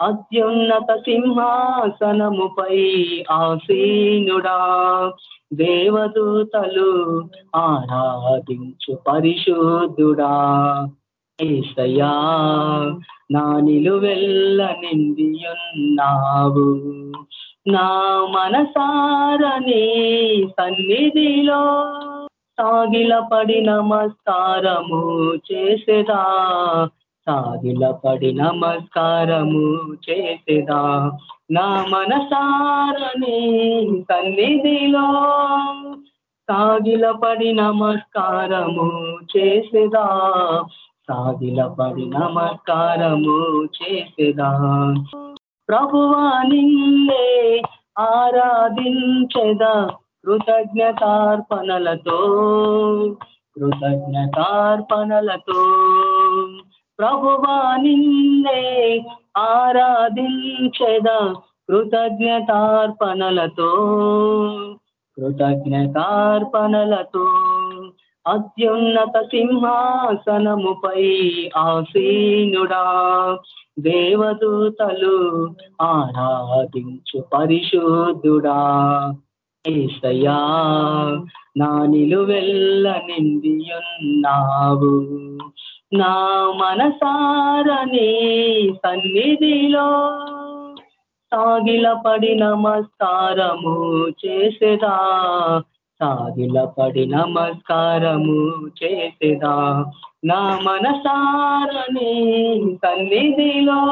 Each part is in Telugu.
అత్యున్నత సింహాసనముపై ఆసీనుడా. దేవదూతలు ఆరాధించు పరిశుద్ధుడా. ఏసయ్యా నా నిలువెల్ల నిందియున్నావు నా మనసారని సన్నిధిలో సాగిలపడి నమస్కారము చేసేదా. సాగిలపడి నమస్కారము చేసేదా? నా మనసారనే సన్నిధిలో సాగిలపడి నమస్కారము చేసేదా? సాగిలపడి నమస్కారము చేసేదా? ప్రభువా నిన్నే ఆరాధించెదా? కృతజ్ఞతార్పణలతో కృతజ్ఞతార్పణలతో. ప్రభువా నిన్నే ఆరాధించెదా కృతజ్ఞతార్పణలతో. కృతజ్ఞతార్పణలతో అత్యున్నత సింహాసనముపై ఆసీనుడా. దేవదూతలు ఆరాధించు పరిశుద్ధుడా. ఏసయ్యా నా నిలువెల్ల నిందియున్నావు నా మనసారని సన్నిధిలో సాగిలపడి నమస్కారము చేసేదా? సాగిలపడి నమస్కారము చేసేదా? నా మనసారని సన్నిధిలో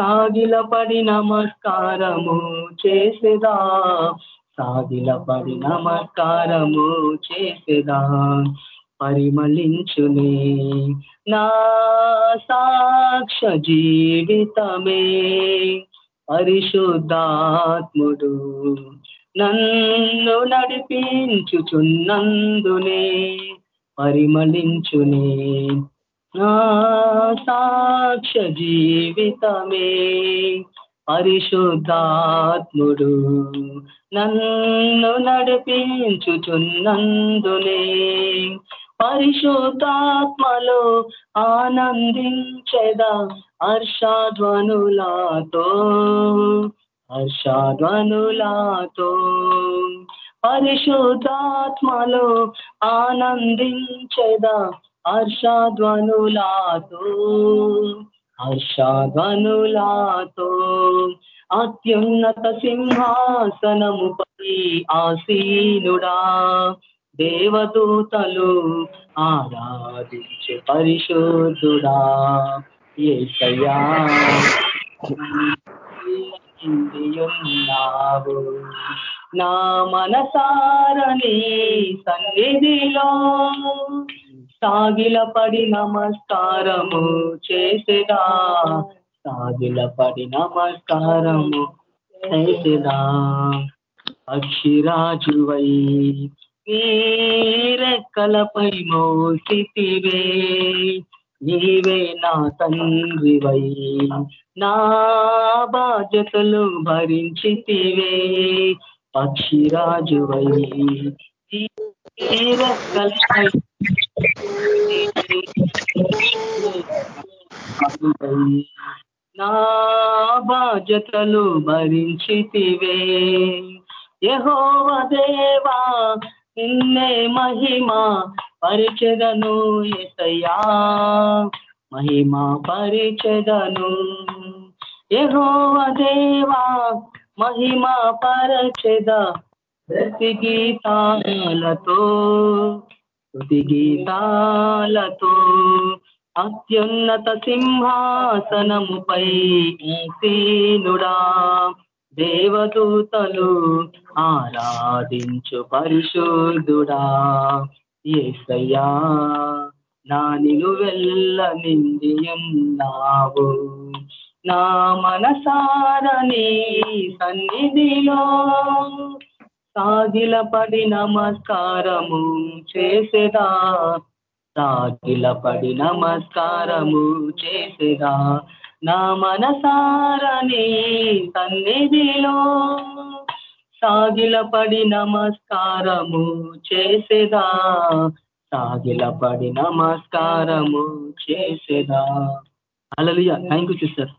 సాగిలపడి నమస్కారము చేసేదా? సాగిలపడి నమస్కారము చేసేదా? పరిమళించునే. నా సాక్ష జీవితమే పరిశుద్ధాత్ముడు. నన్ను నడిపించుచున్నందునే పరిమళించునే. నా సాక్ష జీవితమే పరిశుద్ధాత్ముడు. నన్ను నడిపించుచున్నందునే పరిశుద్ధాత్మలో ఆనందించెదా హర్షధ్వనులాతో. హర్షధ్వనులాతో. పరిశుద్ధాత్మలో ఆనందించెదా హర్షధ్వనులాతో. హర్షధ్వనులాతో. అత్యున్నత సింహాసనముపై ఆసీనుడా. దేవదూతలు ఆరాధించే పరిశోధుడా ఏసయ్యా ఉన్నావు నా మనసారని సన్నిధిలో సాగిల పడి నమస్కారము చేసేదా? సాగిల పడి నమస్కారము చేసేదా అక్షిరాజువై రెక్కలపై మోసితివే. నీవే నా తండ్రివై. నా బాధ్యతలు భరించితివే. పక్షిరాజువై. రెక్కలపై నా బాధ్యతలు భరించితివే. యహోవ దేవా నిన్నే మహిమ పరిచెదను ఎసయ్యా మహిమ పరిచెదను యహోవ దేవా. మహిమ పరచెద ప్రతి గీతాలతో ప్రతి గీతాలతో అత్యున్నత సింహాసనముపై సీనుడా దేవదూతలు ఆరాధించు పరిశోధుడా ఏసయ్యా నా నిలువెల్ల నిందియున్నావు. నా మనసారని సన్నిధిలో సాగిలపడి నమస్కారము చేసేదా? సాగిలపడి నమస్కారము చేసేదా? నా మనసారని సన్నిధిలో సాగిలపడి నమస్కారము చేసేదా? సాగిలపడి నమస్కారము చేసేదా? అలలియ థ్యాంక్ యూ సిస్టర్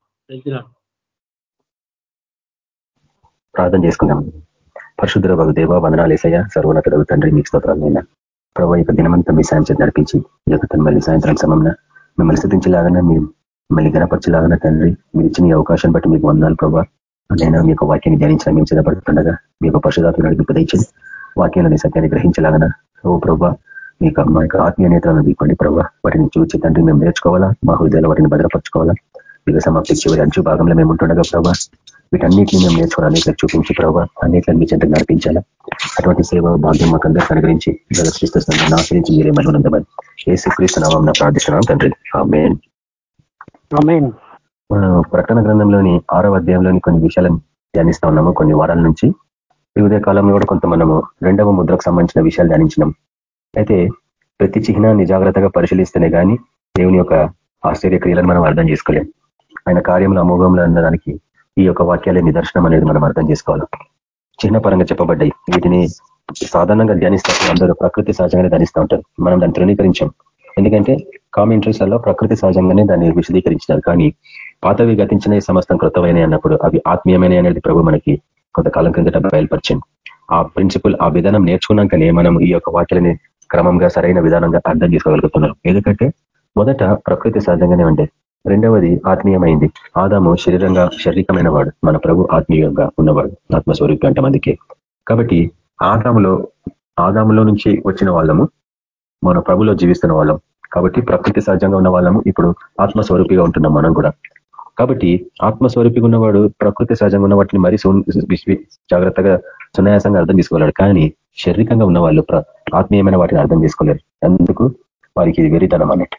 ప్రార్థన చేసుకుందాం. పరిశుద్ధ భగ దేవ వందనాలేసయ్య సర్వోన్నత తండ్రి మీకు స్తోత్రాలైనా ప్రభావ యొక్క దినమంతా మీ సాయంత్రం నడిపించి ఈ యొక్క మళ్ళీ సాయంత్రం సమయంలో మిమ్మల్ని స్థుతించలాగానే మీరు మిమ్మల్ని గణపరచలాగానే తండ్రి మీరు ఇచ్చిన అవకాశం బట్టి మీకు వందాలు ప్రభా. నేను మీ యొక్క వాక్యాన్ని ధ్యానించిన మేము సిద్ధపడుతుండగా మీ యొక్క పరిశుధాత్మ నడిపి వాక్యాలని సత్యాన్ని గ్రహించలాగన. ఓ ప్రభా మీకు మా యొక్క ఆత్మీయ నేతలను ఇవ్వండి ప్రభా. వాటిని చూచి తండ్రి మేము నేర్చుకోవాలా? మా హృదయాలు వాటిని భద్రపరచుకోవాలా? మీకు సమాప్తి చివరి అంచు భాగంలో మేము ఉంటుండగా ప్రభా వీటన్నిటిని మేము నేర్చుకోవాలి? అనేక చూపించి ప్రభావ అన్నిటిని మీ చెంత నడిపించాలా? అటువంటి సేవ భాగ్యం మాకు అందరికీ అనుగ్రహించి జగత్క్రీస్తు ఆశ్రయించి మీరే మహిళ ఏ శ్రీకృష్ణ నామం ప్రార్థిస్తున్నాం తండ్రి. మనం ప్రకటన గ్రంథంలోని ఆరో అధ్యాయంలోని కొన్ని విషయాలను ధ్యానిస్తా ఉన్నాము. కొన్ని వారాల నుంచి. వివిధ కాలంలో కూడా కొంత మనము రెండవ ముద్రకు సంబంధించిన విషయాలు ధ్యానించినాం. అయితే ప్రతి చిహ్నాన్ని జాగ్రత్తగా పరిశీలిస్తేనే కానీ దేవుని యొక్క ఆశ్చర్య క్రియలను మనం అర్థం చేసుకోలేం. ఆయన కార్యంలో అమోఘంలో అన్నదానికి ఈ యొక్క వాక్యాలే నిదర్శనం అనేది మనం అర్థం చేసుకోవాలి. చిహ్న పరంగా చెప్పబడ్డాయి. వీటిని సాధారణంగా ధ్యానిస్తారు అందరూ ప్రకృతి సహజంగానే ధ్యానిస్తూ ఉంటారు. మనం దాన్ని తృణీకరించాం. ఎందుకంటే కామెంట్రీస్లలో ప్రకృతి సహజంగానే దాన్ని విశదీకరించినారు. కానీ పాతవి గతించిన సమస్తం కృతమైన అన్నప్పుడు అవి ఆత్మీయమైన అనేది ప్రభు మనకి కొంతకాలం క్రిందట బయలుపరిచింది ఆ ప్రిన్సిపల్ ఆ విధానం నేర్చుకున్నాకనే మనం ఈ యొక్క వాక్యాలని క్రమంగా సరైన విధానంగా అర్థం చేసుకోగలుగుతున్నాం. ఎందుకంటే మొదట ప్రకృతి సహజంగానే ఉండే. రెండవది ఆత్మీయమైంది. ఆదాము శరీరంగా శారీరకమైన వాడు. మన ప్రభు ఆత్మీయంగా ఉన్నవాడు. ఆత్మస్వరూపి అంటే అందుకే. కాబట్టి ఆదాములో ఆదాములో నుంచి వచ్చిన వాళ్ళము మన ప్రభులో జీవిస్తున్న వాళ్ళం. కాబట్టి ప్రకృతి సహజంగా ఉన్న వాళ్ళము ఇప్పుడు ఆత్మస్వరూపిగా ఉంటున్నాం మనం కూడా. కాబట్టి ఆత్మస్వరూపిగా ఉన్నవాడు ప్రకృతి సహజంగా ఉన్న వాటిని మరీ జాగ్రత్తగా సునాయాసంగా అర్థం చేసుకోలేడు. కానీ శారీరకంగా ఉన్న వాళ్ళు ఆత్మీయమైన వాటిని అర్థం చేసుకోలేరు. అందుకు వారికి ఇది వెరితనం అన్నట్టు.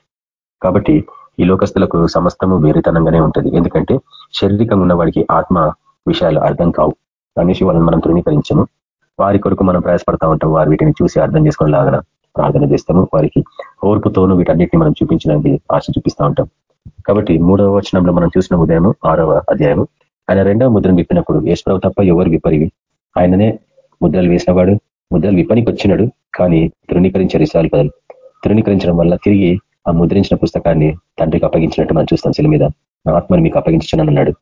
కాబట్టి ఈ లోకస్తులకు సమస్తము వేరితనంగానే ఉంటుంది. ఎందుకంటే శారీరకంగా ఉన్న వాడికి ఆత్మ విషయాలు అర్థం కావు. అనేసి వాళ్ళని మనం తృణీకరించము. వారి కొరకు మనం ప్రయాసపడతా ఉంటాం. వారు వీటిని చూసి అర్థం చేసుకునేలాగా ప్రార్థన చేస్తాము. వారికి ఓర్పుతోనూ వీటన్నిటిని మనం చూపించడానికి ఆశ చూపిస్తూ ఉంటాం. కాబట్టి మూడవ వచనంలో మనం చూసిన ఉదయం ఆరవ అధ్యాయం ఆయన రెండవ ముద్రను విప్పినప్పుడు ఏసుప్రభు తప్ప ఎవరు విప్పరివి? ఆయననే ముద్రలు వేసినవాడు ముద్రలు విప్పనికి వచ్చినాడు కానీ తృణీకరించారు ఇసాలు కదలు తృణీకరించడం వల్ల తిరిగి ఆ ముద్రించిన పుస్తకాన్ని తండ్రికి అప్పగించినట్టు మనం చూస్తాం శిల మీద. ఆత్మను మీకు అప్పగించానన్నాడు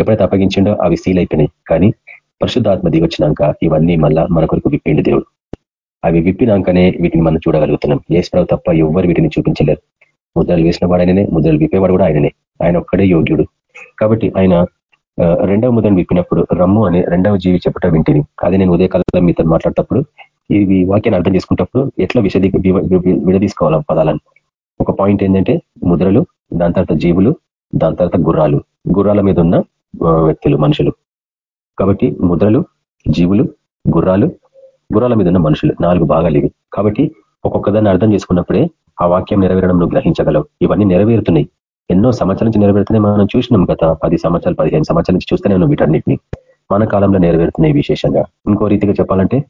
ఎప్పుడైతే అప్పగించిండో అవి సీల్ అయిపోయినాయి కానీ పరిశుద్ధాత్మ దిగొచ్చినాక ఇవన్నీ మళ్ళా మన కొరకు విప్పిండి దేవుడు. అవి విప్పినాకనే వీటిని మనం చూడగలుగుతున్నాం. ఏసుప్రభు తప్ప ఎవరు వీటిని చూపించలేరు. ముద్రలు వేసిన వాడు ఆయననే ముద్రలు విప్పేవాడు కూడా ఆయననే. ఆయన ఒక్కడే యోగ్యుడు. కాబట్టి ఆయన రెండవ ముద్రను విప్పినప్పుడు రమ్ము అనే రెండవ జీవి చెప్పటం వింటిని. అది నేను ఉదయకాలంలో మీతో మాట్లాడేటప్పుడు ఇవి వాక్యాన్ని అర్థం చేసుకుంటప్పుడు ఎట్లా విషది విడదీసుకోవాలి పదాలను. ఒక పాయింట్ ఏంటంటే ముద్రలు దాని తర్వాత జీవులు దాని తర్వాత గుర్రాలు. గుర్రాల మీద ఉన్న వ్యక్తులు మనుషులు. కాబట్టి ముద్రలు జీవులు గుర్రాలు గుర్రాల మీద ఉన్న మనుషులు నాలుగు భాగాలు ఇవి. కాబట్టి ఒక్కొక్కదాన్ని అర్థం చేసుకున్నప్పుడే ఆ వాక్యం నెరవేరడం నువ్వు గ్రహించగలవు. ఇవన్నీ నెరవేరుతున్నాయి. ఎన్నో సంవత్సరాల నుంచి నెరవేరుతున్నాయి. మనం చూసినాం గత పది సంవత్సరాలు పదిహేను సంవత్సరాల నుంచి చూస్తూనే ఉన్నాం వీటన్నిటిని. మన కాలంలో నెరవేరుతున్నాయి విశేషంగా. ఇంకో రీతిగా చెప్పాలంటే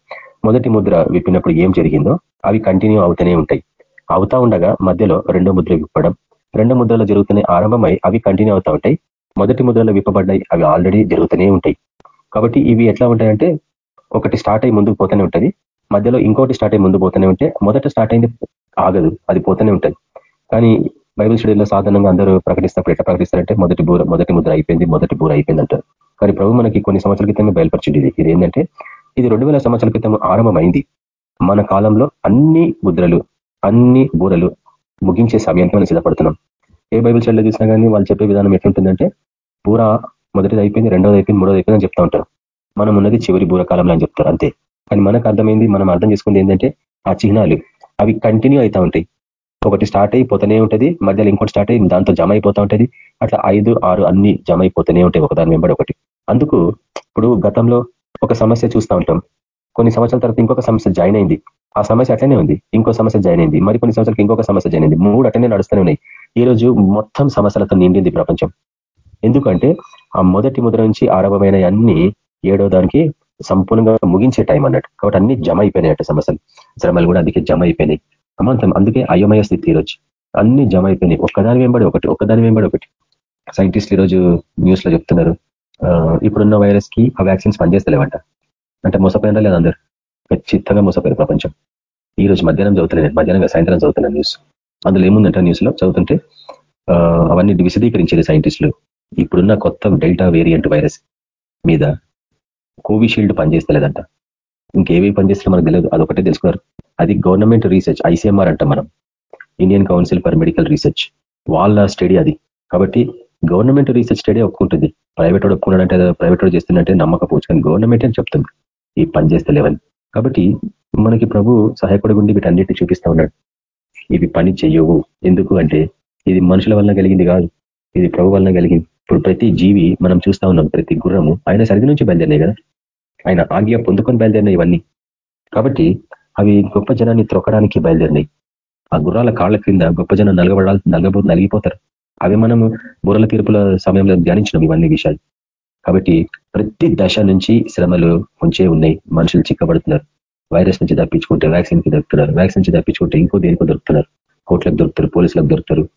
మొదటి ముద్ర విప్పినప్పుడు ఏం జరిగిందో అవి కంటిన్యూ అవుతూనే ఉంటాయి. అవుతా ఉండగా మధ్యలో రెండో ముద్ర విప్పడం. రెండో ముద్రలో జరుగుతున్నాయి ఆరంభమై అవి కంటిన్యూ అవుతా ఉంటాయి. మొదటి ముద్రలో విప్పబడ్డాయి అవి ఆల్రెడీ జరుగుతూనే ఉంటాయి. కాబట్టి ఇవి ఎట్లా ఉంటాయంటే ఒకటి స్టార్ట్ అయ్యి ముందుకు పోతూనే ఉంటుంది. మధ్యలో ఇంకోటి స్టార్ట్ అయ్యి ముందు పోతూనే ఉంటే మొదట స్టార్ట్ అయింది ఆగదు అది పోతూనే ఉంటుంది. కానీ బైబిల్ స్టడీలో సాధారణంగా అందరూ ప్రకటిస్తారు ఎట్లా ప్రకటిస్తారంటే మొదటి బూర మొదటి ముద్ర అయిపోయింది మొదటి బూర అయిపోయింది అంటారు. కానీ ప్రభు మనకి కొన్ని సంవత్సరాల క్రితం బయలుపరిచింది ఇది. ఇది ఏంటంటే ఇది రెండు వేల సంవత్సరాల క్రితం ఆరంభమైంది. మన కాలంలో అన్ని ముద్రలు అన్ని బూరలు ముగించే సమయంతో మనం సిద్ధపడుతున్నాం. ఏ బైబిల్ స్టడీలో చూసినా కానీ వాళ్ళు చెప్పే విధానం ఎట్లుంటుందంటే బూర మొదటిది అయిపోయింది రెండోది అయిపోయింది మూడోది అయిపోయింది అని చెప్తా ఉంటారు. మనం ఉన్నది చివరి బూరకాలంలో అని చెప్తారు అంతే. కానీ మనకు అర్థమైంది మనం అర్థం చేసుకుంది ఏంటంటే ఆ చిహ్నాలు అవి కంటిన్యూ అవుతా ఉంటాయి. ఒకటి స్టార్ట్ అయిపోతూనే ఉంటుంది మధ్యలో ఇంకోటి స్టార్ట్ అయ్యి దాంతో జమ అయిపోతూ ఉంటుంది. అట్లా ఐదు ఆరు అన్ని జమ అయిపోతూనే ఉంటాయి ఒకదాని వెంబడి ఒకటి. అందుకు ఇప్పుడు గతంలో ఒక సమస్య చూస్తూ ఉంటాం. కొన్ని సంవత్సరాల తర్వాత ఇంకొక సమస్య జాయిన్ అయింది. ఆ సమస్య అట్లనే ఉంది ఇంకో సమస్య జాయిన్ అయింది మరి కొన్ని సంవత్సరాలకి ఇంకొక సమస్య జాయిన్ అయింది. మూడు అట్లనే నడుస్తూనే ఉన్నాయి. ఈ రోజు మొత్తం సమస్యలతో నిండింది ప్రపంచం. ఎందుకంటే ఆ మొదటి ముద్ర నుంచి ఆరంభమైన అన్ని ఏడో దానికి సంపూర్ణంగా ముగించే టైం అన్నట్టు. కాబట్టి అన్ని జమ అయిపోయినాయి సమస్యలు శ్రమలు కూడా అందుకే జమ అయిపోయినాయి. అమాంతం అందుకే అయోమయ స్థితి ఈరోజు. అన్ని జమ అయిపోయినాయి. ఒక్కదాని వెంబడి ఒకటి ఒక్కదాని వెంబడి ఒకటి. సైంటిస్ట్ ఈరోజు న్యూస్లో చెప్తున్నారు. ఇప్పుడున్న వైరస్కి ఆ వ్యాక్సిన్స్ పనిచేస్తలేవంట. అంటే మోసపోయినా లేదు అందరు? ఖచ్చితంగా మోసపోయారు ప్రపంచం. ఈ రోజు మధ్యాహ్నం చదువుతున్నాను మధ్యాహ్నం సాయంత్రం చదువుతున్నాను న్యూస్ అందులో ఏముందంటే న్యూస్లో? చదువుతుంటే అవన్నీ విశదీకరించేది సైంటిస్టులు ఇప్పుడున్న కొత్త డెల్టా వేరియంట్ వైరస్ మీద కోవిషీల్డ్ పనిచేస్తలేదంట. ఇంకేవి పనిచేస్తే మనకు తెలియదు. అదొకటే తెలుసుకున్నారు. అది గవర్నమెంట్ రీసెర్చ్ ఐసీఎంఆర్ అంట మనం. Indian council for medical research. వాళ్ళ స్టడీ అది. కాబట్టి గవర్నమెంట్ రీసెర్చ్ స్టడీ ఒప్పుకుంటుంది ప్రైవేట్ వాడు ఒప్పుకున్నాడంటే ప్రైవేట్ వాడు చేస్తున్నట్టే నమ్మకపోవచ్చు. కానీ గవర్నమెంట్ అని చెప్తుంది. ఈ పని చేస్తలేవని. కాబట్టి మనకి ప్రభు సహాయకుడి గుండి వీటన్నిటిని చూపిస్తా ఉన్నాడు. ఇవి పని చెయ్యవు. ఎందుకు అంటే ఇది మనుషుల వలన కలిగింది కాదు. ఇది ప్రభు వలన కలిగింది. ఇప్పుడు ప్రతి జీవి మనం చూస్తా ఉన్నాం ప్రతి గుర్రము ఆయన సరిగి నుంచి బయలుదేరినాయి కదా. ఆయన ఆజ్ఞ పొందుకొని బయలుదేరినాయి ఇవన్నీ. కాబట్టి అవి గొప్ప జనాన్ని త్రొక్కడానికి బయలుదేరినాయి. ఆ గుర్రాల కాళ్ళ క్రింద గొప్ప జనం నలగబడాలి నలగబో నలిగిపోతారు. అవి మనము బుర్రల తీర్పుల సమయంలో ధ్యానించినాం ఇవన్నీ విషయాలు. కాబట్టి ప్రతి దశ నుంచి శ్రమలు ఉంచే ఉన్నాయి. మనుషులు చిక్కబడుతున్నారు. వైరస్ నుంచి తప్పించుకుంటే వ్యాక్సిన్కి దొరుకుతున్నారు. వ్యాక్సిన్ నుంచి తప్పించుకుంటే ఇంకో దేనికో దొరుకుతున్నారు. కోర్టులకు దొరుకుతారు పోలీసులకు దొరుకుతారు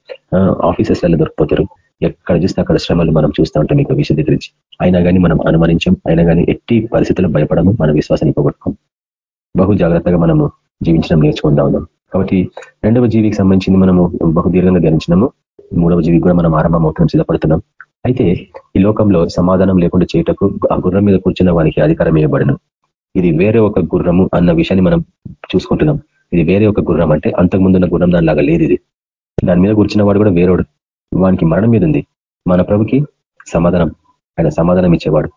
ఆఫీసెస్లలో దొరికిపోతారు. ఎక్కడ చూస్తే అక్కడ శ్రమలు మనం చూస్తూ ఉంటాం మీకు విశదీకరించి అయినా కానీ మనం అనుమానించాం అయినా కానీ ఎట్టి పరిస్థితుల్లో భయపడము మన విశ్వాసాన్ని పోగొట్టుకోం. బహు జాగ్రత్తగా మనము జీవించడం నేర్చుకుంటా ఉన్నాం. కాబట్టి రెండవ జీవికి సంబంధించింది మనము బహుదీర్ఘంగా ధ్యానించినాము. మూడవ జీవికి కూడా మనం ఆరంభం అవుతున్నాం సిద్ధపడుతున్నాం అయితే ఈ లోకంలో సమాధానం లేకుండా చేయటకు ఆ గుర్రం మీద కూర్చున్న వారికి అధికారం ఇవ్వబడను. ఇది వేరే ఒక గుర్రము అన్న విషయాన్ని మనం చూసుకుంటున్నాం. ఇది వేరే ఒక గుర్రం అంటే అంతకుముందున్న గుర్రం దానిలాగా లేదు ఇది. దాని మీద కూర్చున్న వాడు కూడా వేరోడు. వానికి మరణం మీద ఉంది. మన ప్రభుకి సమాధానం ఆయన సమాధానం ఇచ్చేవాడు.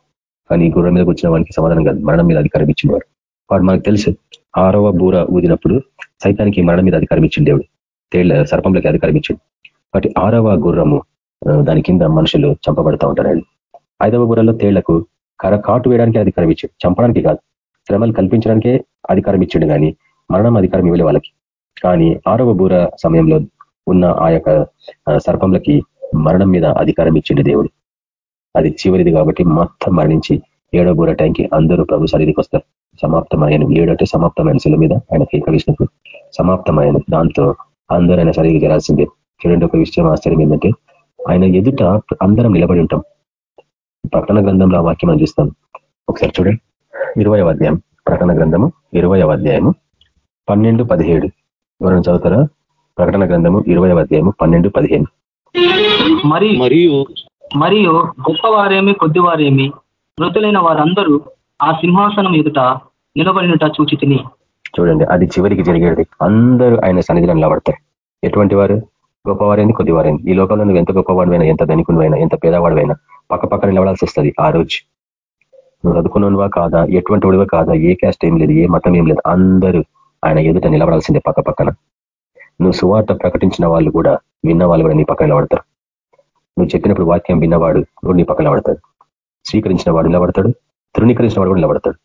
కానీ గుర్రం మీద కూర్చున్న వానికి సమాధానం కాదు. మరణం మీద అధికారం ఇచ్చినవాడు వాడు మనకు తెలుసు ఆరవ బూర ఊదినప్పుడు సైతానికి మరణం మీద అధికారం ఇచ్చింది దేవుడు. తేళ్ళ సర్పంలోకి అధికారం ఇచ్చింది కాబట్టి ఆరవ గుర్రము దాని కింద మనుషులు చంపబడతా ఉంటారు ఐదవ బూరలో తేళ్ళకు కర కాటు వేయడానికి అధికారం ఇచ్చాడు. చంపడానికి కాదు శ్రమలు కల్పించడానికే అధికారం ఇచ్చాడు కానీ మరణం అధికారం ఇవ్వలే వాళ్ళకి. కానీ ఆరవ బూర సమయంలో ఉన్న ఆ యొక్క సర్పంలకి మరణం మీద అధికారం ఇచ్చిండు దేవుడు. అది చివరిది కాబట్టి మొత్తం మరణించి ఏడో బూర టైంకి అందరూ ప్రభు సరిదికి వస్తారు. సమాప్తమైన ఏడంటే సమాప్తమైన శిల మీద ఆయన కేకలిసినప్పుడు సమాప్తమైన దాంతో అందరూ ఆయన సరిగ్గా చేరాల్సిందే. చూడండి ఒక విషయం ఆశ్చర్యం ఏంటంటే ఆయన ఎదుట అందరం నిలబడి ఉంటాం. ప్రకటన గ్రంథంలో ఆ వాక్యం అందిస్తాం ఒకసారి చూడండి. ఇరవై అధ్యాయం. ప్రకటన గ్రంథము ఇరవై అధ్యాయము పన్నెండు పదిహేడు. ఎవరైనా చదువుతారా? ప్రకటన గ్రంథము ఇరవై అధ్యాయము పన్నెండు పదిహేను. మరియు మరియు గొప్పవారేమి కొద్దివారేమి మృతులైన వారందరూ ఆ సింహాసనం ఎదుట నిలబడినట చూచి తిని. చూడండి అది చివరికి జరిగేది. అందరూ ఆయన సన్నిధిలో నిలబడతారు. ఎటువంటి వారు? గొప్పవారైంది కొద్దివారైంది ఈ లోకంలో నువ్వు ఎంత గొప్పవాడివైనా ఎంత ధనికునివైనా ఎంత పేదవాడివైనా పక్క పక్కన నిలబడాల్సి వస్తుంది ఆ రోజు. నువ్వు చదువుకున్నవా కాదా? ఎటువంటి వాడివా కాదా? ఏ క్యాస్ట్ ఏం లేదు ఏ మతం ఏం లేదు. అందరూ ఆయన ఎదుట నిలబడాల్సిందే పక్క పక్కన. నువ్వు సువార్త ప్రకటించిన వాళ్ళు కూడా విన్న వాళ్ళు కూడా నీ పక్కన నిలబడతారు. నువ్వు చెప్పినప్పుడు వాక్యం విన్నవాడు కూడా నీ పక్కన నిలబడతాడు. స్వీకరించిన వాడు నిలబడతాడు. తృణీకరించిన వాడు కూడా నిలబడతాడు.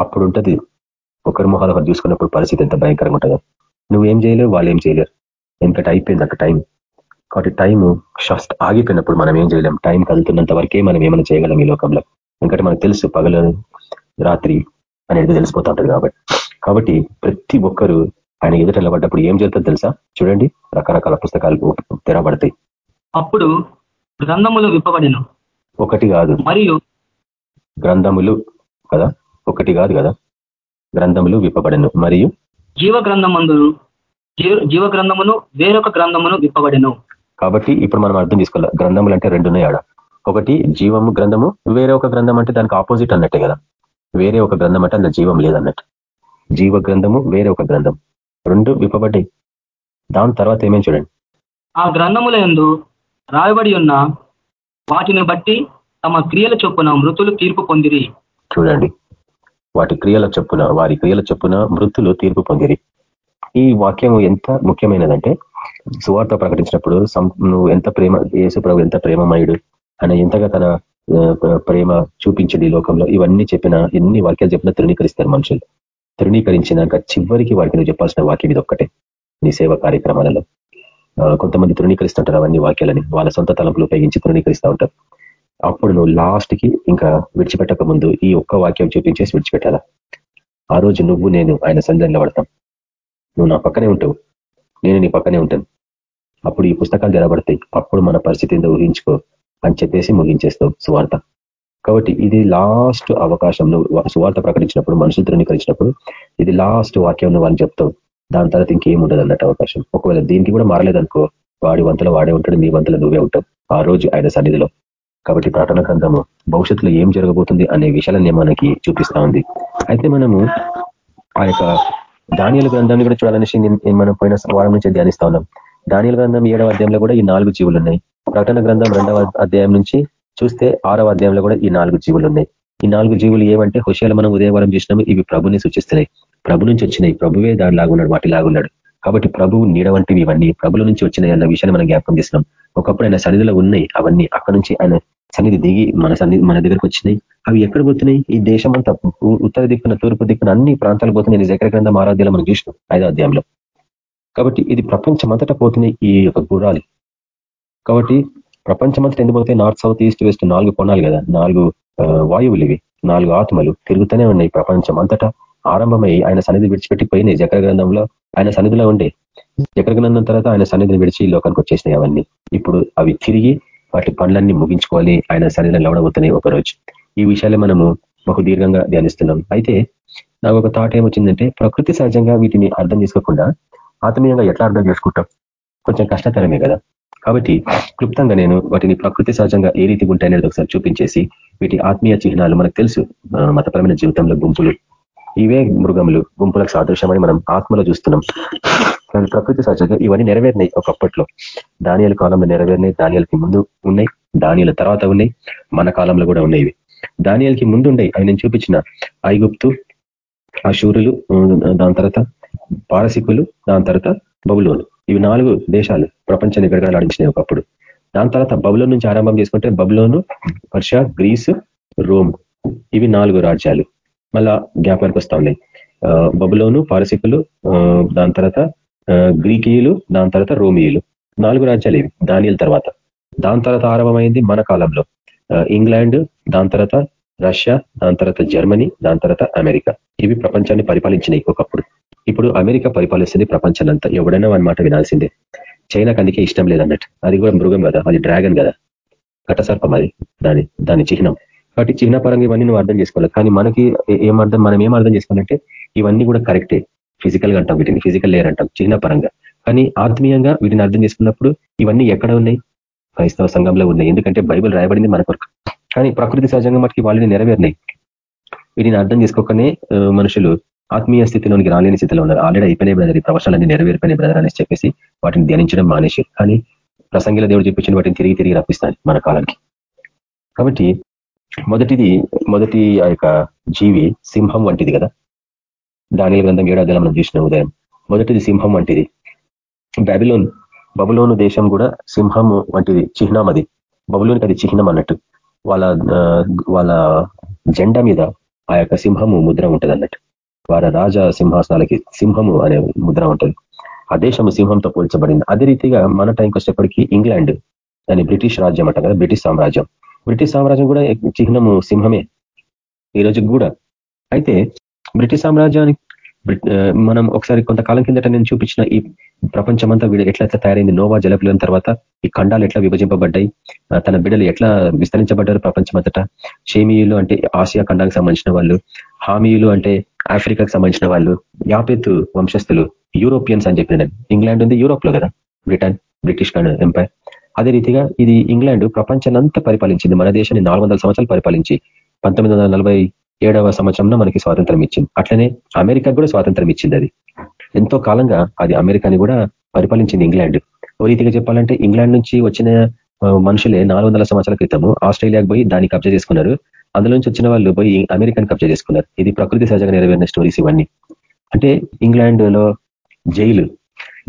అప్పుడు ఉంటుంది ఒకరి మొహాలు ఒకరు చూసుకున్నప్పుడు పరిస్థితి ఎంత భయంకరంగా ఉంటుందో. నువ్వేం చేయలేవు వాళ్ళు ఏం చేయలేరు. ఎందుకంటే అయిపోయింది అక్కడ టైం. కాబట్టి టైము షస్ట్ ఆగిపోయినప్పుడు మనం ఏం చేయలేం. టైం కదులుతున్నంత వరకే మనం ఏమైనా చేయగలం ఈ లోకంలో. ఎందుకంటే మనకు తెలుసు పగల రాత్రి అనేది తెలిసిపోతా ఉంటుంది కాబట్టి. కాబట్టి ప్రతి ఒక్కరు ఆయన ఎదుట నిలబడ్డప్పుడు ఏం జరుగుతుందో తెలుసా? చూడండి రకరకాల పుస్తకాలు తెరబడతాయి. అప్పుడు గ్రంథములు విప్పబడిను. ఒకటి కాదు. మరియు గ్రంథములు కదా? ఒకటి కాదు కదా? గ్రంథములు విప్పబడను. మరియు జీవ గ్రంథమందు జీవ గ్రంథమును వేరొక గ్రంథమును విప్పబడెను. కాబట్టి ఇప్పుడు మనం అర్థం తీసుకోవాలి గ్రంథములు అంటే రెండున్నాయి ఆడ. ఒకటి జీవము గ్రంథము వేరే ఒక గ్రంథం అంటే దానికి ఆపోజిట్ అన్నట్టే కదా. వేరే ఒక గ్రంథం అంటే అందులో జీవం లేదన్నట్టు. జీవ గ్రంథము వేరే ఒక గ్రంథం. రెండు విప్పబడ్డాయి. దాని తర్వాత ఏమేమి చూడండి? ఆ గ్రంథముల ఎందు రాయబడి ఉన్న వాటిని బట్టి తమ క్రియల చొప్పున మృతులు తీర్పు పొందిరి. చూడండి. వాటి క్రియల చొప్పున వారి క్రియల చొప్పున మృతులు తీర్పు పొందిరి. ఈ వాక్యం ఎంత ముఖ్యమైనదంటే సువార్త ప్రకటించినప్పుడు నువ్వు ఎంత ప్రేమ యేసుప్రభు ఎంత ప్రేమమయుడు ఆయన ఎంతగా తన ప్రేమ చూపించండి ఈ లోకంలో ఇవన్నీ చెప్పిన ఎన్ని వాక్యాలు చెప్పినా తృణీకరిస్తారు మనుషులు. తృణీకరించినాక చివరికి వారికి నువ్వు చెప్పాల్సిన వాక్యం ఇది ఒక్కటే నీ సేవ కార్యక్రమాలలో. కొంతమంది తృణీకరిస్తుంటారు అవన్నీ వాక్యాలని. వాళ్ళ సొంత తలంపులు ఉపయోగించి తృణీకరిస్తూ ఉంటారు. అప్పుడు నువ్వు లాస్ట్కి ఇంకా విడిచిపెట్టక ముందు ఈ ఒక్క వాక్యం చూపించేసి విడిచిపెట్టాలా? ఆ రోజు నువ్వు నేను ఆయన సందర్లో పడతాం. నువ్వు నా పక్కనే ఉంటావు. నేను నీ పక్కనే ఉంటాను. అప్పుడు ఈ పుస్తకాలు తెరబడతాయి అప్పుడు మన పరిస్థితి ఏందో ఊహించుకో అని చెప్పేసి ముగించేస్తావు సువార్త. కాబట్టి ఇది లాస్ట్ అవకాశం నువ్వు సువార్త ప్రకటించినప్పుడు మనుషులు ధృవీకరించినప్పుడు ఇది లాస్ట్ వాక్యం నువ్వు అని చెప్తావు దాని తర్వాత ఇంకేం ఉండదు అన్నట్టు అవకాశం. ఒకవేళ దీనికి కూడా మారలేదనుకో వాడి వంతలో వాడే ఉంటాడు నీ వంతలో నువ్వే ఉంటావు ఆ రోజు ఆయన సన్నిధిలో. కాబట్టి ప్రకటన గ్రంథము భవిష్యత్తులో ఏం జరగబోతుంది అనే విషయాలన్నీ మనకి చూపిస్తా ఉంది. అయితే మనము ఆ యొక్క ధాన్యాల గ్రంథాన్ని కూడా చూడాలనేసి మనం పోయిన వారం నుంచి ధ్యానిస్తా ఉన్నాం. ధాన్యాల గ్రంథం ఏడవ అధ్యాయంలో కూడా ఈ నాలుగు జీవులు ఉన్నాయి. ప్రకటన గ్రంథం రెండవ అధ్యాయం నుంచి చూస్తే ఆరవ అధ్యాయంలో కూడా ఈ నాలుగు జీవులు ఉన్నాయి. ఈ నాలుగు జీవులు ఏమంటే హుషయాలు మనం ఉదయవారం చూసినాము ఇవి ప్రభుని సూచిస్తున్నాయి. ప్రభు నుంచి వచ్చినాయి. ప్రభువే దాని లాగున్నాడు వాటి లాగున్నాడు కాబట్టి ప్రభువు నీడ వంటివి ఇవన్నీ ప్రభుల నుంచి వచ్చినాయి అన్న విషయాన్ని మనం జ్ఞాపకం చేస్తున్నాం. ఒకప్పుడు ఆయన సన్నిధిలో ఉన్నాయి అవన్నీ అక్కడ నుంచి ఆయన సన్నిధి దిగి మన సన్నిధి మన దగ్గరకు వచ్చినాయి. అవి ఎక్కడ పోతున్నాయి? ఈ దేశం అంతా ఉత్తర దిక్కున తూర్పు దిక్కున అన్ని ప్రాంతాలు పోతున్నాయి. జగర గ్రంథం ఆరాధ్యాలు మనం చూసినాం ఐదో అధ్యాయంలో. కాబట్టి ఇది ప్రపంచమంతటా పోతున్నాయి ఈ యొక్క గుర్రాలు కాబట్టి ప్రపంచమంతా ఎందుకు పోతే నార్త్ సౌత్ ఈస్ట్ వెస్ట్ నాలుగు కొనాలి కదా. నాలుగు వాయువులు ఇవి. నాలుగు ఆత్మలు తిరుగుతూనే ఉన్నాయి ప్రపంచం అంతటా ఆరంభమై ఆయన సన్నిధి విడిచిపెట్టి పోయినాయి. జకర గ్రంథంలో ఆయన సన్నిధిలో ఉండే. జకర గ్రంథం తర్వాత ఆయన సన్నిధిని విడిచి లోకానికి వచ్చేసినాయి అవన్నీ. ఇప్పుడు అవి తిరిగి వాటి పనులన్నీ ముగించుకోవాలి. ఆయన సన్నిధిలో లవడబోతున్నాయి ఒకరోజు. ఈ విషయాలే మనము బహు దీర్ఘంగా ధ్యానిస్తున్నాం. అయితే నాకు ఒక థాట్ ఏమొచ్చిందంటే ప్రకృతి సహజంగా వీటిని అర్థం చేసుకోకుండా ఆత్మీయంగా ఎట్లా అర్థం చేసుకుంటాం? కొంచెం కష్టతరమే కదా. కాబట్టి క్లుప్తంగా నేను వాటిని ప్రకృతి సహజంగా ఏ రీతి ఉంటాయనేది ఒకసారి చూపించేసి వీటి ఆత్మీయ చిహ్నాలు మనకు తెలుసు. మతపరమైన జీవితంలో గుంపులు. ఇవే మృగములు. గుంపులకు సాదృశ్యమని మనం ఆత్మలో చూస్తున్నాం. కానీ ప్రకృతి సహజంగా ఇవన్నీ నెరవేరినాయి ఒకప్పట్లో. దానియాల కాలంలో నెరవేరినాయి. దానియాలకి ముందు ఉన్నాయి. దానియాల తర్వాత ఉన్నాయి. మన కాలంలో కూడా ఉన్నాయి దానియాలకి ముందు ఉన్నాయి. అవి నేను చూపించిన ఐగుప్తు ఆ శూరులు దాని తర్వాత పారసికులు దాని తర్వాత బబులోను. ఇవి నాలుగు దేశాలు ప్రపంచాన్ని గడగడలాడించినాయి ఒకప్పుడు. దాని తర్వాత బబులోన్ నుంచి ఆరంభం చేసుకుంటే బబులోను పర్షియా గ్రీసు రోమ్ ఇవి నాలుగు రాజ్యాలు. మళ్ళా జ్ఞాపకానికి వస్తా ఉన్నాయి. బబులోను పారసికులు దాని తర్వాత గ్రీకీయులు దాని తర్వాత రోమియులు. నాలుగు రాజ్యాలు ఇవి దానిల తర్వాత. దాని తర్వాత ఆరంభమైంది మన కాలంలో. ఇంగ్లాండ్ దాని తర్వాత రష్యా దాని తర్వాత జర్మనీ దాని తర్వాత అమెరికా. ఇవి ప్రపంచాన్ని పరిపాలించినాయి ఒకప్పుడు. ఇప్పుడు అమెరికా పరిపాలిస్తుంది ప్రపంచాన్నంతా. ఎవడైనా వాని మాట వినాల్సిందే. చైనాకి అందుకే ఇష్టం లేదన్నట్టు. అది కూడా మృగం కదా అది డ్రాగన్ కదా. ఘటసర్పం అది దాని దాని చిహ్నం. కాబట్టి చిహ్న పరంగా ఇవన్నీ నువ్వు అర్థం చేసుకోవాలి. కానీ మనకి ఏమర్థం మనం ఏం అర్థం చేసుకోవాలంటే ఇవన్నీ కూడా కరెక్టే. ఫిజికల్గా అంటాం వీటిని ఫిజికల్ లేయర్ అంటాం చిహ్న పరంగా కానీ ఆత్మీయంగా వీటిని అర్థం చేసుకున్నప్పుడు ఇవన్నీ ఎక్కడ ఉన్నాయి? క్రైస్తవ సంఘంలో ఉన్నాయి. ఎందుకంటే బైబిల్ రాయబడింది మన కొరకు. కానీ ప్రకృతి సహజంగా మటుకి వాళ్ళని నెరవేరినాయి. వీటిని అర్థం చేసుకోకనే మనుషులు ఆత్మీయ స్థితిలోనికి రాలేని స్థితిలో ఉన్నారు. ఆల్రెడీ అయిపోయినాయి బ్రదర్ ఈ ప్రవచనాలన్నీ నెరవేరిపోయినాయి బ్రదర్ అనేసి చెప్పేసి వాటిని ధ్యానించడం మానేసి కానీ ప్రసంగిల దేవుడు చూపించిన వాటిని తిరిగి తిరిగి రప్పిస్తాను మన కాలానికి. కాబట్టి మొదటిది మొదటి ఆ యొక్క జీవి సింహం వంటిది కదా? దాని గ్రంథం ఏడాదిలో మనం చూసిన ఉదయం. మొదటిది సింహం వంటిది. బాబిలోన్ బబులోను దేశం కూడా సింహం వంటిది చిహ్నం అది. బబులోనికి అది చిహ్నం అన్నట్టు. వాళ్ళ వాళ్ళ జెండా మీద ఆ యొక్క సింహము ముద్ర ఉంటుంది అన్నట్టు వారి రాజ సింహాసనాలకి సింహము అనే ముద్ర ఉంటుంది. ఆ దేశము సింహంతో పోల్చబడింది. అదే రీతిగా మన టైంకి వచ్చేప్పటికీ ఇంగ్లాండ్ దాని బ్రిటిష్ రాజ్యం అంట కదా బ్రిటిష్ సామ్రాజ్యం. బ్రిటిష్ సామ్రాజ్యం కూడా చిహ్నము సింహమే. ఈ రోజు కూడా. అయితే బ్రిటిష్ సామ్రాజ్యానికి మనం ఒకసారి కొంతకాలం కిందట నేను చూపించిన ఈ ప్రపంచమంతా వీడు ఎట్లా ఎట్లా తయారైంది నోవా జలపులం తర్వాత ఈ ఖండాలు ఎట్లా విభజింపబడ్డాయి తన బిడ్డలు ఎట్లా విస్తరించబడ్డారు ప్రపంచమంతటా షేమీయులు అంటే ఆసియా ఖండానికి సంబంధించిన వాళ్ళు హామీయులు అంటే ఆఫ్రికాకు సంబంధించిన వాళ్ళు యాపెత్ వంశస్థులు యూరోపియన్స్ అని చెప్పిన ఇంగ్లాండ్ ఉంది యూరోప్లో కదా బ్రిటన్ బ్రిటిష్ ఎంపైర్. అదే రీతిగా ఇది ఇంగ్లాండ్ ప్రపంచానంతా పరిపాలించింది మన దేశాన్ని నాలుగు సంవత్సరాలు పరిపాలించి పంతొమ్మిది ఏడవ సంవత్సరంలో మనకి స్వాతంత్రం ఇచ్చింది. అట్లనే అమెరికా కూడా స్వాతంత్రం ఇచ్చింది అది. ఎంతో కాలంగా అది అమెరికాని కూడా పరిపాలించింది ఇంగ్లాండ్. ఓ రీతిగా చెప్పాలంటే ఇంగ్లాండ్ నుంచి వచ్చిన మనుషులే నాలుగు సంవత్సరాల క్రితము ఆస్ట్రేలియాకి పోయి దాన్ని కబ్జా చేసుకున్నారు. అందులో నుంచి వచ్చిన వాళ్ళు పోయి అమెరికాని కబ్జా చేసుకున్నారు. ఇది ప్రకృతి సహజంగా నెరవేరిన స్టోరీస్ ఇవన్నీ. అంటే ఇంగ్లాండ్లో జైలు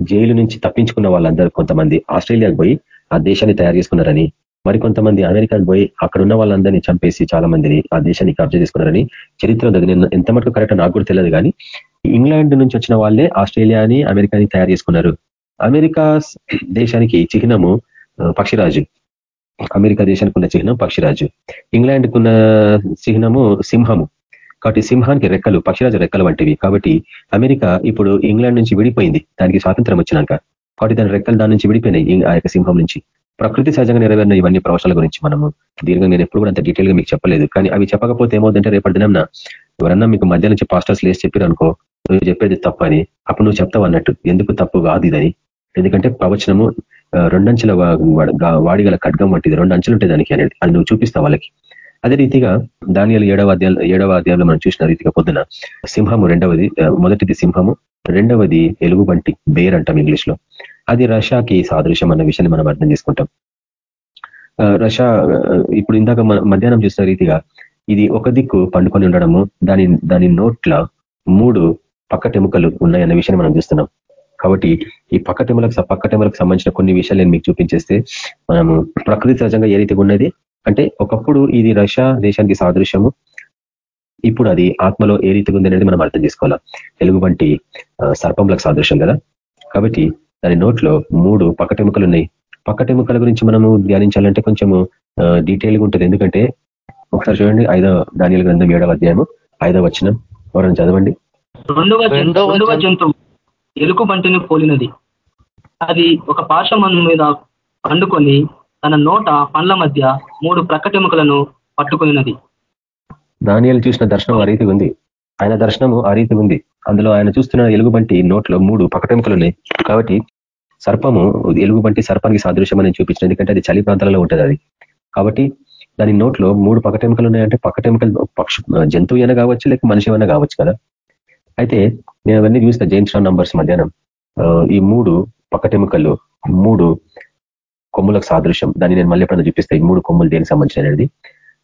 జైలు నుంచి తప్పించుకున్న వాళ్ళందరూ కొంతమంది ఆస్ట్రేలియాకి పోయి ఆ దేశాన్ని తయారు చేసుకున్నారని మరికొంతమంది అమెరికాకి పోయి అక్కడ ఉన్న వాళ్ళందరినీ చంపేసి చాలా మందిని ఆ దేశాన్ని కబ్జా చేసుకున్నారని చరిత్ర ఎంత మటుకు కరెక్ట్ నాకు కూడా తెలియదు కానీ ఇంగ్లాండ్ నుంచి వచ్చిన వాళ్ళే ఆస్ట్రేలియాని అమెరికాని తయారు చేసుకున్నారు. అమెరికా దేశానికి చిహ్నము పక్షిరాజు. అమెరికా దేశానికి ఉన్న చిహ్నం పక్షిరాజు. ఇంగ్లాండ్కు ఉన్న చిహ్నము సింహము. కాబట్టి సింహానికి రెక్కలు పక్షిరాజు రెక్కలు వంటివి. కాబట్టి అమెరికా ఇప్పుడు ఇంగ్లాండ్ నుంచి విడిపోయింది. దానికి స్వాతంత్రం వచ్చినాక. కాబట్టి దాని రెక్కలు దాని నుంచి విడిపోయినాయి ఆ యొక్క సింహం నుంచి. ప్రకృతి సహజంగా నెరవేరిన ఇవన్నీ ప్రవచనాల గురించి మనము దీర్ఘంగా నేను ఎప్పుడు కూడా అంత డీటెయిల్గా మీకు చెప్పలేదు. కానీ అవి చెప్పకపోతే ఏమవుతుందంటే రేపటి దినం ఎవరన్నా మీకు మధ్య నుంచి పాస్టర్స్ లేసి చెప్పారు అనుకో నువ్వు చెప్పేది తప్పు అని అప్పుడు నువ్వు చెప్తావు అన్నట్టు. ఎందుకు తప్పు కాదు ఇదని. ఎందుకంటే ప్రవచనము రెండంచెల వాడి గల ఖడ్గం వంటిది రెండు అంచెలు ఉంటాయి దానికి అనేది. అది నువ్వు చూపిస్తావు వాళ్ళకి. అదే రీతిగా దానియాలు ఏడవ అధ్యాయం ఏడవ అధ్యాయంలో మనం చూసిన రీతిగా పొద్దున సింహము రెండవది మొదటిది సింహము రెండవది ఎలుగుబంటి బేర్ అంటాం ఇంగ్లీష్లో అది రషాకి సాదృశ్యం అన్న విషయాన్ని మనం అర్థం చేసుకుంటాం. రషా ఇప్పుడు ఇందాక మధ్యాహ్నం చూసిన రీతిగా ఇది ఒక దిక్కు పండుకొని ఉండడము దాని దాని నోట్ల మూడు పక్కటెముకలు ఉన్నాయన్న విషయాన్ని మనం చూస్తున్నాం. కాబట్టి ఈ పక్కటెములకు పక్కటెములకు సంబంధించిన కొన్ని విషయాలు నేను మీకు చూపించేస్తే మనము ప్రకృతి సహజంగా ఏ రీతిగా ఉన్నది? అంటే ఒకప్పుడు ఇది రష్యా దేశానికి సాదృశ్యము ఇప్పుడు అది ఆత్మలో ఏ రీతిగా ఉంది అనేది మనం అర్థం చేసుకోవాలా? తెలుగు వంటి సర్పంలకు సాదృశ్యం కదా. కాబట్టి దాని నోట్లో మూడు పక్కటెముకలు ఉన్నాయి పక్కటెముకల గురించి మనము ధ్యానించాలంటే కొంచెము డీటెయిల్గా ఉంటుంది. ఎందుకంటే ఒకసారి చూడండి ఐదవ దానిల గ్రంథం ఏడవ అధ్యాయము ఐదవ వచనం. ఎవరైనా చదవండి. రెండవ జంతువు ఎలుకు బంటిని పోలినది అది ఒక పార్శ్వమను మీద పండుకొని తన నోట పండ్ల మధ్య మూడు ప్రక్కటెముకలను పట్టుకున్నది. దానియాలు చూసిన దర్శనం ఆ రీతి ఉంది. ఆయన దర్శనము ఆ రీతి ఉంది. అందులో ఆయన చూస్తున్న ఎలుగుబంటి నోట్లో మూడు పక్కటెముకలు ఉన్నాయి కాబట్టి సర్పము ఎలుగుబంటి సర్పానికి సాదృశ్యం అని చూపించిన ఎందుకంటే అది చలి ప్రాంతాలలో ఉంటుంది అది. కాబట్టి దాని నోట్లో మూడు పక్కటెముకలు ఉన్నాయంటే పక్కటెముకలు పక్ష జంతువు అయినా కావచ్చు లేక మనిషి అయినా కావచ్చు కదా. అయితే నేను అవన్నీ చూసిన జేమ్స్ రాన్ నంబర్స్ మధ్యాహ్నం. ఈ మూడు పక్కటెముకలు మూడు కొమ్ములకు సాదృశ్యం. దాన్ని నేను మళ్ళీ ఎప్పుడైనా చూపిస్తాను ఈ మూడు కొమ్ములు దేనికి సంబంధించినది?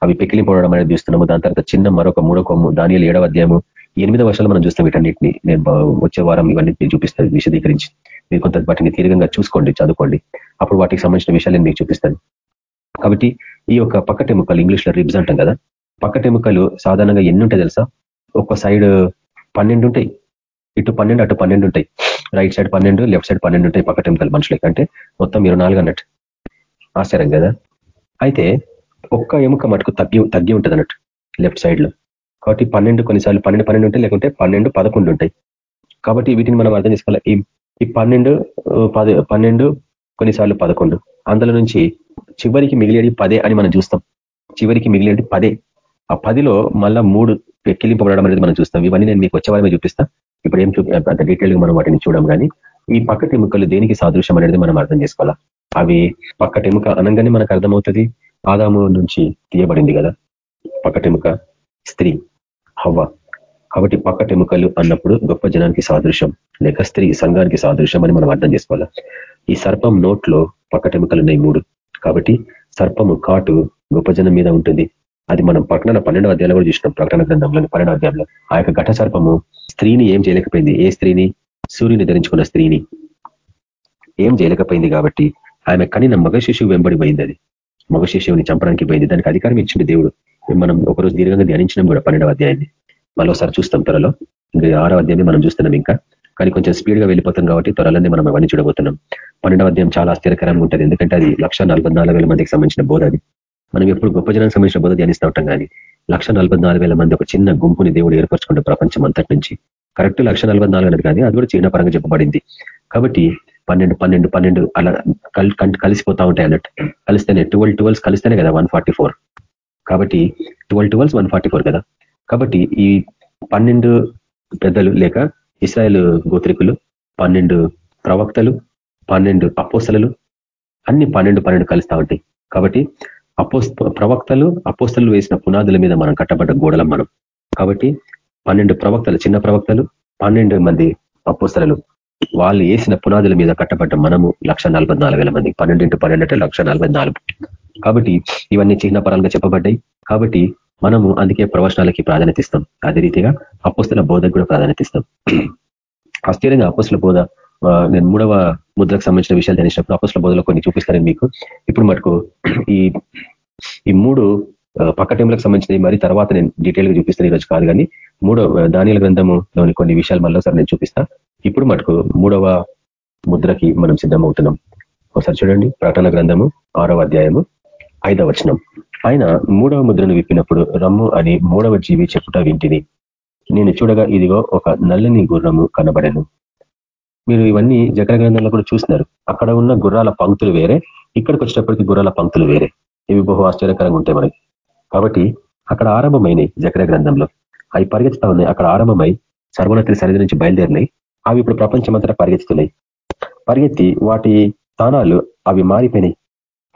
అవి పెకిలిపోవడం అనేది చూస్తున్నాము. దాని తర్వాత చిన్న మరొక మూడో కొమ్ము దాని ఏడవ అధ్యాయము. ఎనిమిదవ వర్షాలు మనం చూస్తాం వీటన్నిటిని. నేను వచ్చే వారం ఇవన్నీ చూపిస్తాను విశదీకరించి. మీరు కొంత వాటిని తీవ్రంగా చూసుకోండి చదువుకోండి. అప్పుడు వాటికి సంబంధించిన విషయాలు మీకు చూపిస్తాను. కాబట్టి ఈ యొక్క పక్కటెముకలు ఇంగ్లీష్లో రిబ్స్ అంటాం కదా? పక్కటెముకలు సాధారణంగా ఎన్ని ఉంటాయి తెలుసా? ఒక్క సైడ్ పన్నెండు ఉంటాయి. ఇటు పన్నెండు అటు పన్నెండు ఉంటాయి. రైట్ సైడ్ పన్నెండు లెఫ్ట్ సైడ్ పన్నెండు ఉంటాయి పక్కటెముకలు మనుషులకి. అంటే మొత్తం ఇరవై నాలుగు అన్నట్టు. ఆశ్చర్యం కదా? అయితే ఒక్క ఎముక మటుకు తగ్గి తగ్గి ఉంటుంది అన్నట్టు లెఫ్ట్ సైడ్లో. కాబట్టి పన్నెండు కొన్నిసార్లు పన్నెండు పన్నెండు ఉంటాయి లేకుంటే పన్నెండు పదకొండు ఉంటాయి. కాబట్టి వీటిని మనం అర్థం చేసుకోవాలి. ఈ ఈ పన్నెండు పది పన్నెండు కొన్నిసార్లు పదకొండు. అందులో నుంచి చివరికి మిగిలేది పదే అని మనం చూస్తాం. చివరికి మిగిలేది పదే. ఆ పదిలో మళ్ళా మూడు ఎక్కిలింపబడడం అనేది మనం చూస్తాం. ఇవన్నీ నేను మీకు వచ్చే వారమే చూపిస్తా. ఇప్పుడు ఏం అంత డీటెయిల్గా మనం వాటిని చూడం కానీ ఈ పక్కటి ఎముకలు దేనికి సాదృశ్యం అనేది మనం అర్థం చేసుకోవాలా? అవి పక్కటి ఎముక అనగానే మనకు అర్థమవుతుంది. ఆదాము నుంచి తీయబడింది కదా? పక్కటెముక స్త్రీ హవ్వ. కాబట్టి పక్కటెముకలు అన్నప్పుడు గొప్ప జనానికి సాదృశ్యం లేక స్త్రీ సంఘానికి సాదృశ్యం అని మనం అర్థం చేసుకోవాలి? ఈ సర్పం నోట్లో పక్కటెముకలు ఉన్నాయి మూడు. కాబట్టి సర్పము కాటు గొప్ప జనం మీద ఉంటుంది. అది మనం పట్టణ పన్నెండవ అధ్యాయంలో కూడా చూసినాం ప్రకటన గ్రంథంలో పన్నెండవ అధ్యాయంలో. ఆ యొక్క ఘట సర్పము స్త్రీని ఏం చేయలేకపోయింది? ఏ స్త్రీని? సూర్యుని ధరించుకున్న స్త్రీని. ఏం చేయలేకపోయింది కాబట్టి ఆమె కనిన మగ శిశువు వెంబడిపోయింది అది. మగ శిష్యుని చంపడానికి పోయింది. దానికి అధికారం ఇచ్చింది దేవుడు. మనం ఒకరోజు దీర్ఘంగా ధ్యానించినాం కూడా పన్నెండవ అధ్యాయాన్ని. మళ్ళీ ఒకసారి చూస్తాం త్వరలో. ఇంకా ఆరో అధ్యాయాన్ని మనం చూస్తున్నాం ఇంకా. కానీ కొంచెం స్పీడ్గా వెళ్ళిపోతాం కాబట్టి త్వరలోనే మనం అవన్నీ చూడబోతున్నాం. పన్నెండవ అధ్యాయం చాలా అస్థిరకరంగా ఉంటుంది. ఎందుకంటే అది లక్ష మందికి సంబంధించిన బోధ అది. మనం ఎప్పుడు గొప్ప జనానికి సంబంధించిన బోధ ధ్యానిస్తూ ఉంటాం కానీ లక్ష మంది ఒక చిన్న గుంపుని దేవుడు ఏర్పరచుకుంటాడు ప్రపంచం అంతటి నుంచి. కరెక్ట్ లక్ష అనేది కానీ అది కూడా చిన్న పరంగా చెప్పబడింది. కాబట్టి పన్నెండు పన్నెండు పన్నెండు అలా కలిసిపోతా ఉంటాయి అన్నట్టు. కలిస్తేనే ట్వెల్వ్ ట్వెల్వ్స్ కలిస్తేనే కదా వన్ కాబట్టి ట్వెల్వ్ ట్వెల్వ్స్ వన్ కదా. కాబట్టి ఈ పన్నెండు పెద్దలు లేక ఇస్రాయల్ గోత్రికులు పన్నెండు ప్రవక్తలు పన్నెండు అపోస్తలు అన్ని పన్నెండు పన్నెండు కలుస్తా ఉంటాయి. కాబట్టి అపోస్ ప్రవక్తలు అపోస్తలు వేసిన పునాదుల మీద మనం కట్టబడ్డ గోడలం మనం. కాబట్టి పన్నెండు ప్రవక్తలు చిన్న ప్రవక్తలు పన్నెండు మంది అపోస్తలు వాళ్ళు వేసిన పునాదుల మీద కట్టబడ్డ మనము లక్ష మంది. పన్నెండు ఇంటూ పన్నెండు అంటే లక్ష కాబట్టి ఇవన్నీ చిహ్న పరాలుగా చెప్పబడ్డాయి. కాబట్టి మనము అందుకే ప్రవచనాలకి ప్రాధాన్యత ఇస్తాం. అదే రీతిగా అపుస్తుల బోధకు కూడా ప్రాధాన్యత ఇస్తాం. ఆశ్చర్యంగా అపుస్తుల బోధ నేను మూడవ ముద్రకు సంబంధించిన విషయాలు తెలిసినప్పుడు అపుస్తుల బోధలో కొన్ని చూపిస్తాను మీకు. ఇప్పుడు మటుకు ఈ ఈ మూడు పక్క టైంలకు సంబంధించినవి మరి తర్వాత నేను డీటెయిల్గా చూపిస్తాను. ఈరోజు కాదు కానీ మూడో దానిల గ్రంథములోని కొన్ని విషయాలు మళ్ళీ నేను చూపిస్తా. ఇప్పుడు మటుకు మూడవ ముద్రకి మనం సిద్ధమవుతున్నాం. ఒకసారి చూడండి ప్రకటన గ్రంథము ఆరవ అధ్యాయము ఐదవ వచనం. ఆయన మూడవ ముద్రను విప్పినప్పుడు రమ్ము అని మూడవ జీవి చెప్పుట వింటిని. నేను చూడగా ఇదిగో ఒక నల్లని గుర్రము కనబడను. మీరు ఇవన్నీ జకర గ్రంథంలో కూడా చూసినారు. అక్కడ ఉన్న గుర్రాల పంక్తులు వేరే ఇక్కడికి వచ్చేటప్పటికి గుర్రాల పంక్తులు వేరే. ఇవి బహు ఆశ్చర్యకరంగా ఉంటాయి మనకి. కాబట్టి అక్కడ ఆరంభమైనాయి జకర గ్రంథంలో. అవి పరిగెత్తుతా ఉన్నాయి. అక్కడ ఆరంభమై సర్వనత్రి సరిధి నుంచి బయలుదేరినాయి. అవి ఇప్పుడు ప్రపంచమంతటా పరిగెత్తుతున్నాయి. పరిగెత్తి వాటి స్థానాలు అవి మారిపోయినాయి.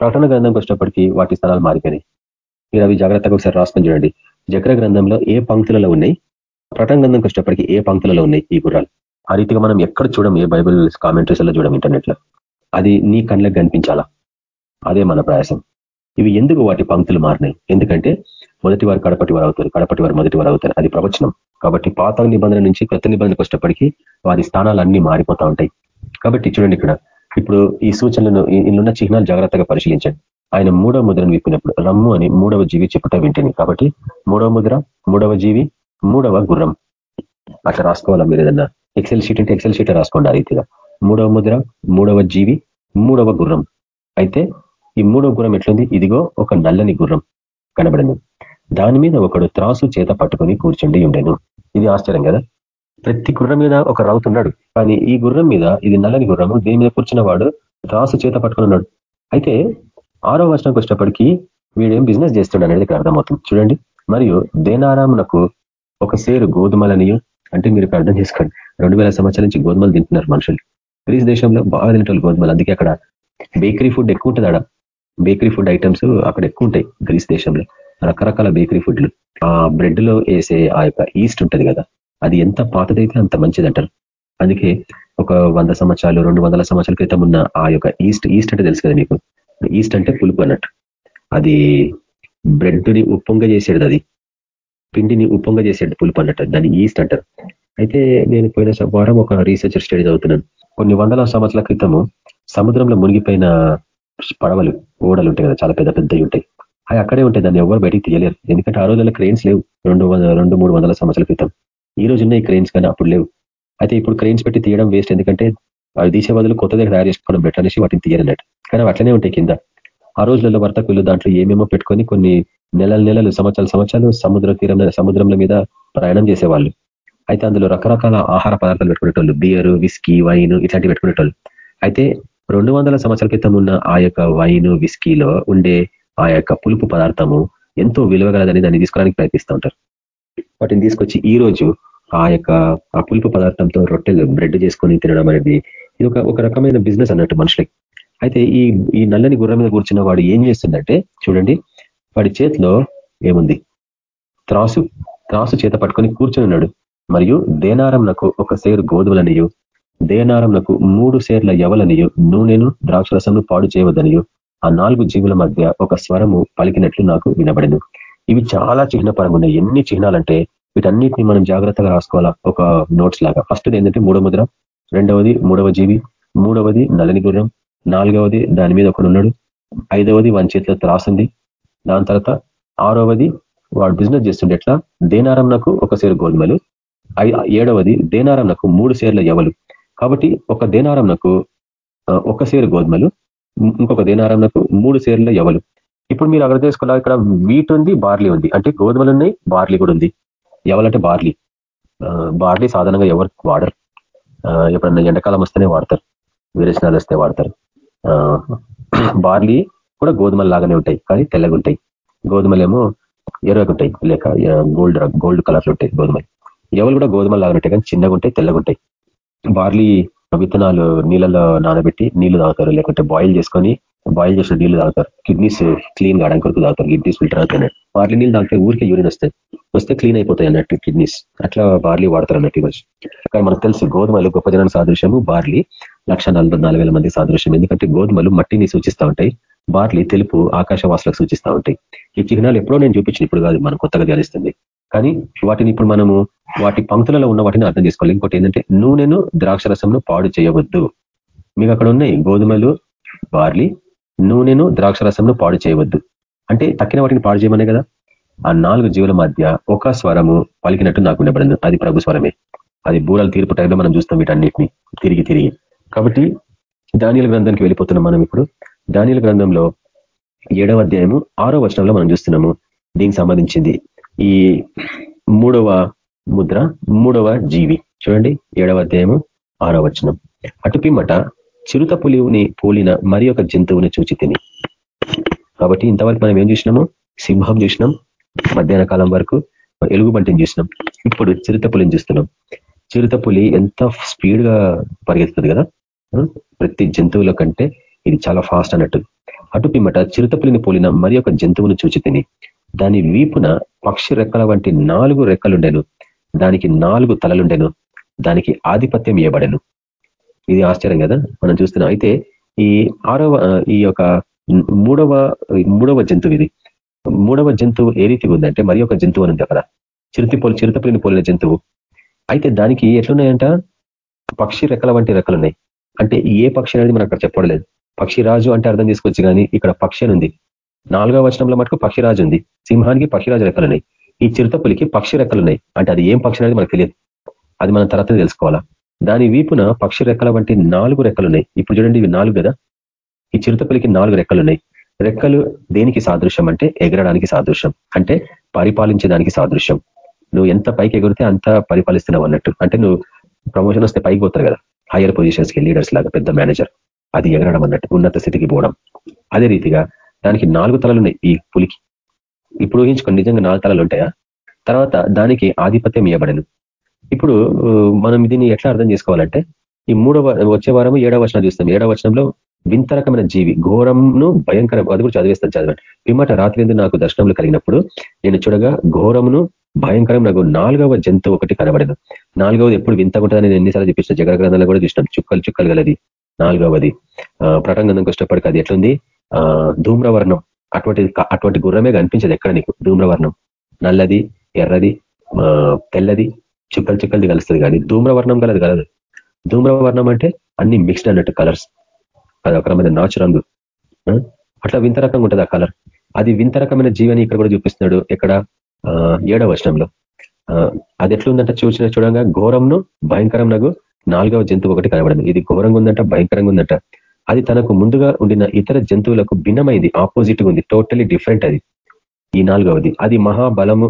ప్రకటన గ్రంథంకి వచ్చినప్పటికీ వాటి స్థానాలు మారిపోయినాయి. మీరు అవి జాగ్రత్తగా ఒకసారి రాసుకొని చూడండి. జక్ర గ్రంథంలో ఏ పంక్తులలో ఉన్నాయి? ప్రకటన గ్రంథంకి వచ్చినప్పటికీ ఏ పంక్తులలో ఉన్నాయి ఈ గుర్రాలు? ఆ రీతిగా మనం ఎక్కడ చూడం ఏ బైబిల్ కామెంటరీస్లో చూడం ఇంటర్నెట్లో అది నీ కళ్ళకి కనిపించాలా? అదే మన ప్రయాసం. ఇవి ఎందుకు వాటి పంక్తులు మారినాయి? ఎందుకంటే మొదటి వారు కడపటి వారు అవుతారు కడపటి వారు మొదటి వారు అవుతారు. అది ప్రవచనం. కాబట్టి పాత నిబంధన నుంచి కొత్త నిబంధనకు వచ్చేటప్పటికీ వారి స్థానాలు అన్ని మారిపోతూ ఉంటాయి. కాబట్టి చూడండి ఇక్కడ ఇప్పుడు ఈ సూచనలను ఇల్లున్న చిహ్నాలు జాగ్రత్తగా పరిశీలించండి. ఆయన మూడవ ముద్రను విప్పినప్పుడు రమ్ము అని మూడవ జీవి చెప్పుట వింటిని. కాబట్టి మూడవ ముద్ర మూడవ జీవి మూడవ గుర్రం. అట్లా రాసుకోవాలా మీరు ఏదన్నా? ఎక్సెల్ షీట్ అంటే ఎక్సెల్ షీట్ రాసుకోండి ఆ రీతిగా. మూడవ ముద్ర మూడవ జీవి మూడవ గుర్రం. అయితే ఈ మూడో గుర్రం ఎట్లుంది? ఇదిగో ఒక నల్లని గుర్రం కనబడింది. దాని మీద ఒకడు త్రాసు చేత పట్టుకొని కూర్చుండి ఉండేను. ఇది ఆశ్చర్యం కదా? ప్రతి గుర్రం మీద ఒక రౌతున్నాడు కానీ ఈ గుర్రం మీద ఇది నల్లని గుర్రము దీని మీద కూర్చున్న వాడు త్రాసు చేత పట్టుకుని ఉన్నాడు. అయితే ఆరో వచనంకి వచ్చినప్పటికీ వీడేం బిజినెస్ చేస్తున్నాడు అనేది ఇక్కడ అర్థమవుతుంది. చూడండి. మరియు దేనారామునకు ఒక సేరు గోధుమలనియు అంటే మీరు అర్థం చేసుకోండి. రెండు వేల సంవత్సరాల నుంచి గోధుమలు తింటున్నారు మనుషులు. గ్రీస్ దేశంలో బాగా తింటారు గోధుమలు. అందుకే అక్కడ బేకరీ ఫుడ్ ఎక్కువ ఉంటుంది అక్కడ బేకరీ ఫుడ్ ఐటమ్స్ అక్కడ ఎక్కువ ఉంటాయి గ్రీస్ దేశంలో. రకరకాల బేకరీ ఫుడ్లు. ఆ బ్రెడ్లో వేసే ఆ యొక్క ఈస్ట్ ఉంటుంది కదా అది ఎంత పాతదైతే అంత మంచిది అంటారు అందుకే ఒక వంద సంవత్సరాలు రెండు వందల సంవత్సరాల క్రితం ఉన్న ఆ యొక్క ఈస్ట్ ఈస్ట్ అంటే తెలుసు కదా మీకు? ఈస్ట్ అంటే పులుపు అన్నట్టు. అది బ్రెడ్ని ఉప్పొంగ చేసేది అది. పిండిని ఉప్పొంగ చేసేది పులుపు అన్నట్టు దాన్ని ఈస్ట్ అంటారు. అయితే నేను పోయిన వారం ఒక రీసెర్చర్ స్టడీ చదువుతున్నాను. కొన్ని వందల సంవత్సరాల క్రితము సముద్రంలో మునిగిపోయిన పడవలు ఓడలు ఉంటాయి కదా చాలా పెద్ద పెద్దవి ఉంటాయి. అవి అక్కడే ఉంటాయి దాన్ని ఎవరు బయటికి తీయలేరు. ఎందుకంటే ఆ రోజుల్లో క్రెయిన్స్ లేవు. రెండు రెండు మూడు వందల సంవత్సరాల క్రితం. ఈ రోజు ఉన్నాయి క్రెయిన్స్ కానీ అప్పుడు లేవు. అయితే ఇప్పుడు క్రెయిన్స్ పెట్టి తీయడం వేస్ట్. ఎందుకంటే అవి తీసే బదులు కొత్త దగ్గర తయారు చేసుకోవడం బెటర్ అనేసి వాటిని తీయరన్నట్టు. కానీ అట్లనే ఉంటాయి కింద. ఆ రోజులలో వర్తకులు దాంట్లో ఏమేమో పెట్టుకొని కొన్ని నెలల నెలలు సంవత్సరాల సంవత్సరాలు సముద్ర తీరం సముద్రంల మీద ప్రయాణం చేసేవాళ్ళు. అయితే అందులో రకరకాల ఆహార పదార్థాలు పెట్టుకునేటోళ్ళు. బియర్ విస్కీ వైన్ ఇట్లాంటివి పెట్టుకునేటోళ్ళు. అయితే రెండు వందల సంవత్సరాల క్రితం ఉన్న ఆ యొక్క వైన్ విస్కీలో ఉండే ఆ యొక్క పులుపు పదార్థము ఎంతో విలువగలదని దాన్ని తీసుకోవడానికి ప్రయత్నిస్తూ ఉంటారు. వాటిని తీసుకొచ్చి ఈ రోజు ఆ యొక్క ఆ పులుపు పదార్థంతో రొట్టెలు బ్రెడ్ చేసుకొని తినడం అనేది ఇది ఒక ఒక రకమైన బిజినెస్ అన్నట్టు మనుషులకి. అయితే ఈ ఈ నల్లని గుర్రం మీద కూర్చున్న వాడు ఏం చేస్తుందంటే చూడండి వాడి చేతిలో ఏముంది? త్రాసు త్రాసు చేత పట్టుకొని కూర్చొని ఉన్నాడు. మరియు దేనారంలకు ఒక సేరు గోధుమలనియు దేనారంలకు మూడు సేర్ల ఎవలనియు నూనెను ద్రాక్షరసము పాడు చేయవద్దనియో. ఆ నాలుగు జీవుల మధ్య ఒక స్వరము పలికినట్లు నాకు వినబడింది ఇవి చాలా చిహ్నపరంగా ఉన్నాయి ఎన్ని చిహ్నాలంటే వీటన్నిటిని మనం జాగ్రత్తగా రాసుకోవాలా? ఒక నోట్స్ లాగా. ఫస్ట్ ఏంటంటే మూడవ ముద్ర రెండవది మూడవ జీవి మూడవది నలని గుర్రం నాలుగవది దాని మీద ఒకడున్నాడు ఐదవది వన్ చేతిలో త్రాసింది దాని తర్వాత ఆరవది వాడు బిజినెస్ చేస్తుండే ఎట్లా దేనారంనకు ఒక సేరు గోధుమలు ఏడవది దేనారంనకు మూడు సేర్ల ఎవలు కాబట్టి ఒక దేనారంనకు ఒక సేరు గోధుమలు ఇంకొక దేనారంనకు మూడు సేర్ల ఎవలు. ఇప్పుడు మీరు అక్కడ చేసుకోవాలి ఇక్కడ వీట్ ఉంది బార్లీ ఉంది. అంటే గోధుమలు ఉన్నాయి బార్లీ కూడా ఉంది. ఎవలంటే బార్లీ. బార్లీ సాధారణంగా ఎవరు వాడరు. ఎప్పుడన్నా ఎండాకాలం వస్తేనే వాడతారు. విరేచనాలు వస్తే వాడతారు. బార్లీ కూడా గోధుమలు లాగానే ఉంటాయి కానీ తెల్లగా ఉంటాయి గోధుమలేమో ఎర్రగుంటాయి లేక గోల్డ్ గోల్డ్ కలర్లు ఉంటాయి గోధుమలు. ఎవరు కూడా గోధుమలు లాగానే ఉంటాయి కానీ చిన్నగా ఉంటాయి తెల్లగా ఉంటాయి బార్లీ విత్తనాలు నీళ్ళలో నానబెట్టి నీళ్ళు తాగుతారు లేకుంటే బాయిల్ చేసుకొని బాయిల్ చేసిన నీళ్ళు తాగుతారు. కిడ్నీస్ క్లీన్ కావడానికి కొరకు తాగుతారు కిడ్నీస్ ఫిల్టర్ అవుతాయి బార్లీ నీళ్ళు తాగితే ఊరికే యూరిన్ వస్తాయి. వస్తే క్లీన్ అయిపోతాయి అన్నట్టు కిడ్నీస్. అట్లా బార్లీ వాడతారు అన్నట్టు ఈరోజు. కానీ మనకు తెలుసు గోధుమలు గొప్ప జనాన్ని సాదృశ్యము బార్లీ. లక్ష మంది సాదృశ్యం. ఎందుకంటే గోధుమలు మట్టిని సూచిస్తూ ఉంటాయి బార్లీ తెలుపు ఆకాశవాసులకు సూచిస్తూ ఉంటాయి. ఈ చిహ్నాలు ఎప్పుడో నేను చూపించిన ఇప్పుడు కాదు మనం కొత్తగా ధ్యానిస్తుంది. కానీ వాటిని ఇప్పుడు మనము వాటి పంక్తులలో ఉన్న వాటిని అర్థం చేసుకోవాలి. ఇంకోటి ఏంటంటే నూనెను ద్రాక్షరసంను పాడు చేయవద్దు. మీకు అక్కడ ఉన్నాయి గోధుమలు బార్లీ. నూనెను ద్రాక్షరసంను పాడు చేయవద్దు. అంటే తక్కిన వాటిని పాడు చేయమనే కదా? ఆ నాలుగు జీవుల మధ్య ఒక స్వరము పలికినట్టు నాకు ఉండబడింది అది ప్రభు స్వరమే. అది బూరల తీర్పు టైంలో మనం చూస్తాం వీటన్నిటిని. తిరిగి తిరిగి. కాబట్టి ధాన్యాల గ్రంథానికి వెళ్ళిపోతున్నాం మనం ఇప్పుడు. ధాన్యాల గ్రంథంలో ఏడవ అధ్యాయము ఆరో వచనంలో మనం చూస్తున్నాము. దీనికి సంబంధించింది. ఈ మూడవ ముద్ర మూడవ జీవి. చూడండి ఏడవ అధ్యాయము ఆరో వచనం. అటుపిమ్మట చిరుత పులిని పోలిన మరి ఒక జంతువుని చూచి తిని. కాబట్టి ఇంతవరకు మనం ఏం చూసినాము? సింహం చూసినాం మధ్యాహ్న కాలం వరకు ఎలుగుబంటిని చూసినాం. ఇప్పుడు చిరుత పులిని చూస్తున్నాం. చిరుత పులి ఎంత స్పీడ్గా పరిగెత్తుతుంది కదా? ప్రతి జంతువుల కంటే ఇది చాలా ఫాస్ట్ అన్నట్టు. అటుపిమ్మట చిరుత చిరుతపులిని పోలిన మరి ఒక జంతువును చూచి తిని. దాని వీపున పక్షి రెక్కల వంటి నాలుగు రెక్కలుండెను. దానికి నాలుగు తలలుండెను. దానికి ఆధిపత్యం ఇవ్వబడెను ఇది ఆశ్చర్యం కదా? మనం చూస్తున్నాం. అయితే ఈ ఆరవ ఈ యొక్క మూడవ మూడవ జంతువు ఇది. మూడవ జంతువు ఏ రీతిగా ఉందంటే మరి ఒక జంతువు అని ఉంది అక్కడ చిరుతి పోలి చిరుతపులిని పోలిన జంతువు. అయితే దానికి ఎట్లున్నాయంట? పక్షి రెక్కల వంటి రెక్కలున్నాయి. అంటే ఏ పక్షి అనేది మనం అక్కడ చెప్పడలేదు పక్షిరాజు అంటే అర్థం చేసుకోవచ్చు కానీ ఇక్కడ పక్షి ఉంది. నాలుగవ వచనంలో మటుకు పక్షిరాజు ఉంది. సింహానికి పక్షిరాజు రెక్కలున్నాయి ఈ చిరుతపులికి పక్షి రెక్కలున్నాయి అంటే అది ఏం పక్షి అనేది మనకు తెలియదు. అది మనం తర్వాత తెలుసుకోవాలా? దాని వీపున పక్షి రెక్కల వంటి నాలుగు రెక్కలున్నాయి ఇప్పుడు చూడండి ఇవి నాలుగు కదా? ఈ చిరుతపులికి నాలుగు రెక్కలున్నాయి రెక్కలు దేనికి సాదృశ్యం అంటే ఎగరడానికి సాదృశ్యం. అంటే పరిపాలించడానికి సాదృశ్యం. నువ్వు ఎంత పైకి ఎగిరితే అంత పరిపాలిస్తున్నావు అన్నట్టు. అంటే నువ్వు ప్రమోషన్ వస్తే పైకి పోతారు కదా? హైయర్ పొజిషన్స్కి లీడర్స్ లాగా పెద్ద మేనేజర్ అది ఎగరడం అన్నట్టు. ఉన్నత స్థితికి పోవడం. అదే రీతిగా దానికి నాలుగు తలలు ఉన్నాయి ఈ పులికి. ఇప్పుడు ఊహించుకోండి నిజంగా నాలుగు తలలు ఉంటాయా? తర్వాత దానికి ఆధిపత్యం ఇవ్వబడను ఇప్పుడు మనం దీన్ని ఎట్లా అర్థం చేసుకోవాలంటే ఈ మూడవ వచ్చే వారము ఏడవ వచనం చూస్తాం. ఏడవ వచనంలో వింతరకమైన జీవి ఘోరంను భయంకరం అది కూడా చదివేస్తాను చదవండి. పిమ్మట రాత్రి నాకు దర్శనంలో కలిగినప్పుడు నేను చూడగా ఘోరమును భయంకరం నాకు నాలుగవ జంతువు ఒకటి కనబడదు నాలుగవది ఎప్పుడు వింతగా ఉంటుందని నేను ఎన్నిసార్లు చూపించిన జగర గ్రంథంలో కూడా చూసినాం. చుక్కలు చుక్కలు గలది. నాలుగవది. ప్రటంగంధంకి కష్టపడి అది ఎట్లుంది? ధూమ్రవర్ణం. అటువంటి అటువంటి గుర్రమే కనిపించదు ఎక్కడ నీకు? ధూమ్రవర్ణం. నల్లది ఎర్రది తెల్లది చుక్కలు చుక్కలది కలుస్తుంది కానీ ధూమ్రవర్ణం కలది కలదు. ధూమ్రవర్ణం అంటే అన్ని మిక్స్డ్ అన్నట్టు కలర్స్ అది ఒక రకమైన నాచు రంగు. అట్లా వింత రకంగా ఉంటుంది ఆ కలర్ అది వింత రకమైన జీవని ఇక్కడ కూడా చూపిస్తున్నాడు. ఇక్కడ ఏడవ వచనంలో. అది ఎట్లుందంటే చూసిన చూడంగా ఘోరంను భయంకరం నాలుగవ జంతువు ఒకటి కనబడింది. ఇది ఘోరంగా ఉందంట భయంకరంగా ఉందంట. అది తనకు ముందుగా ఉండిన ఇతర జంతువులకు భిన్నమైంది ఆపోజిట్ ఉంది టోటలీ డిఫరెంట్ అది. ఈ నాలుగవది అది మహాబలము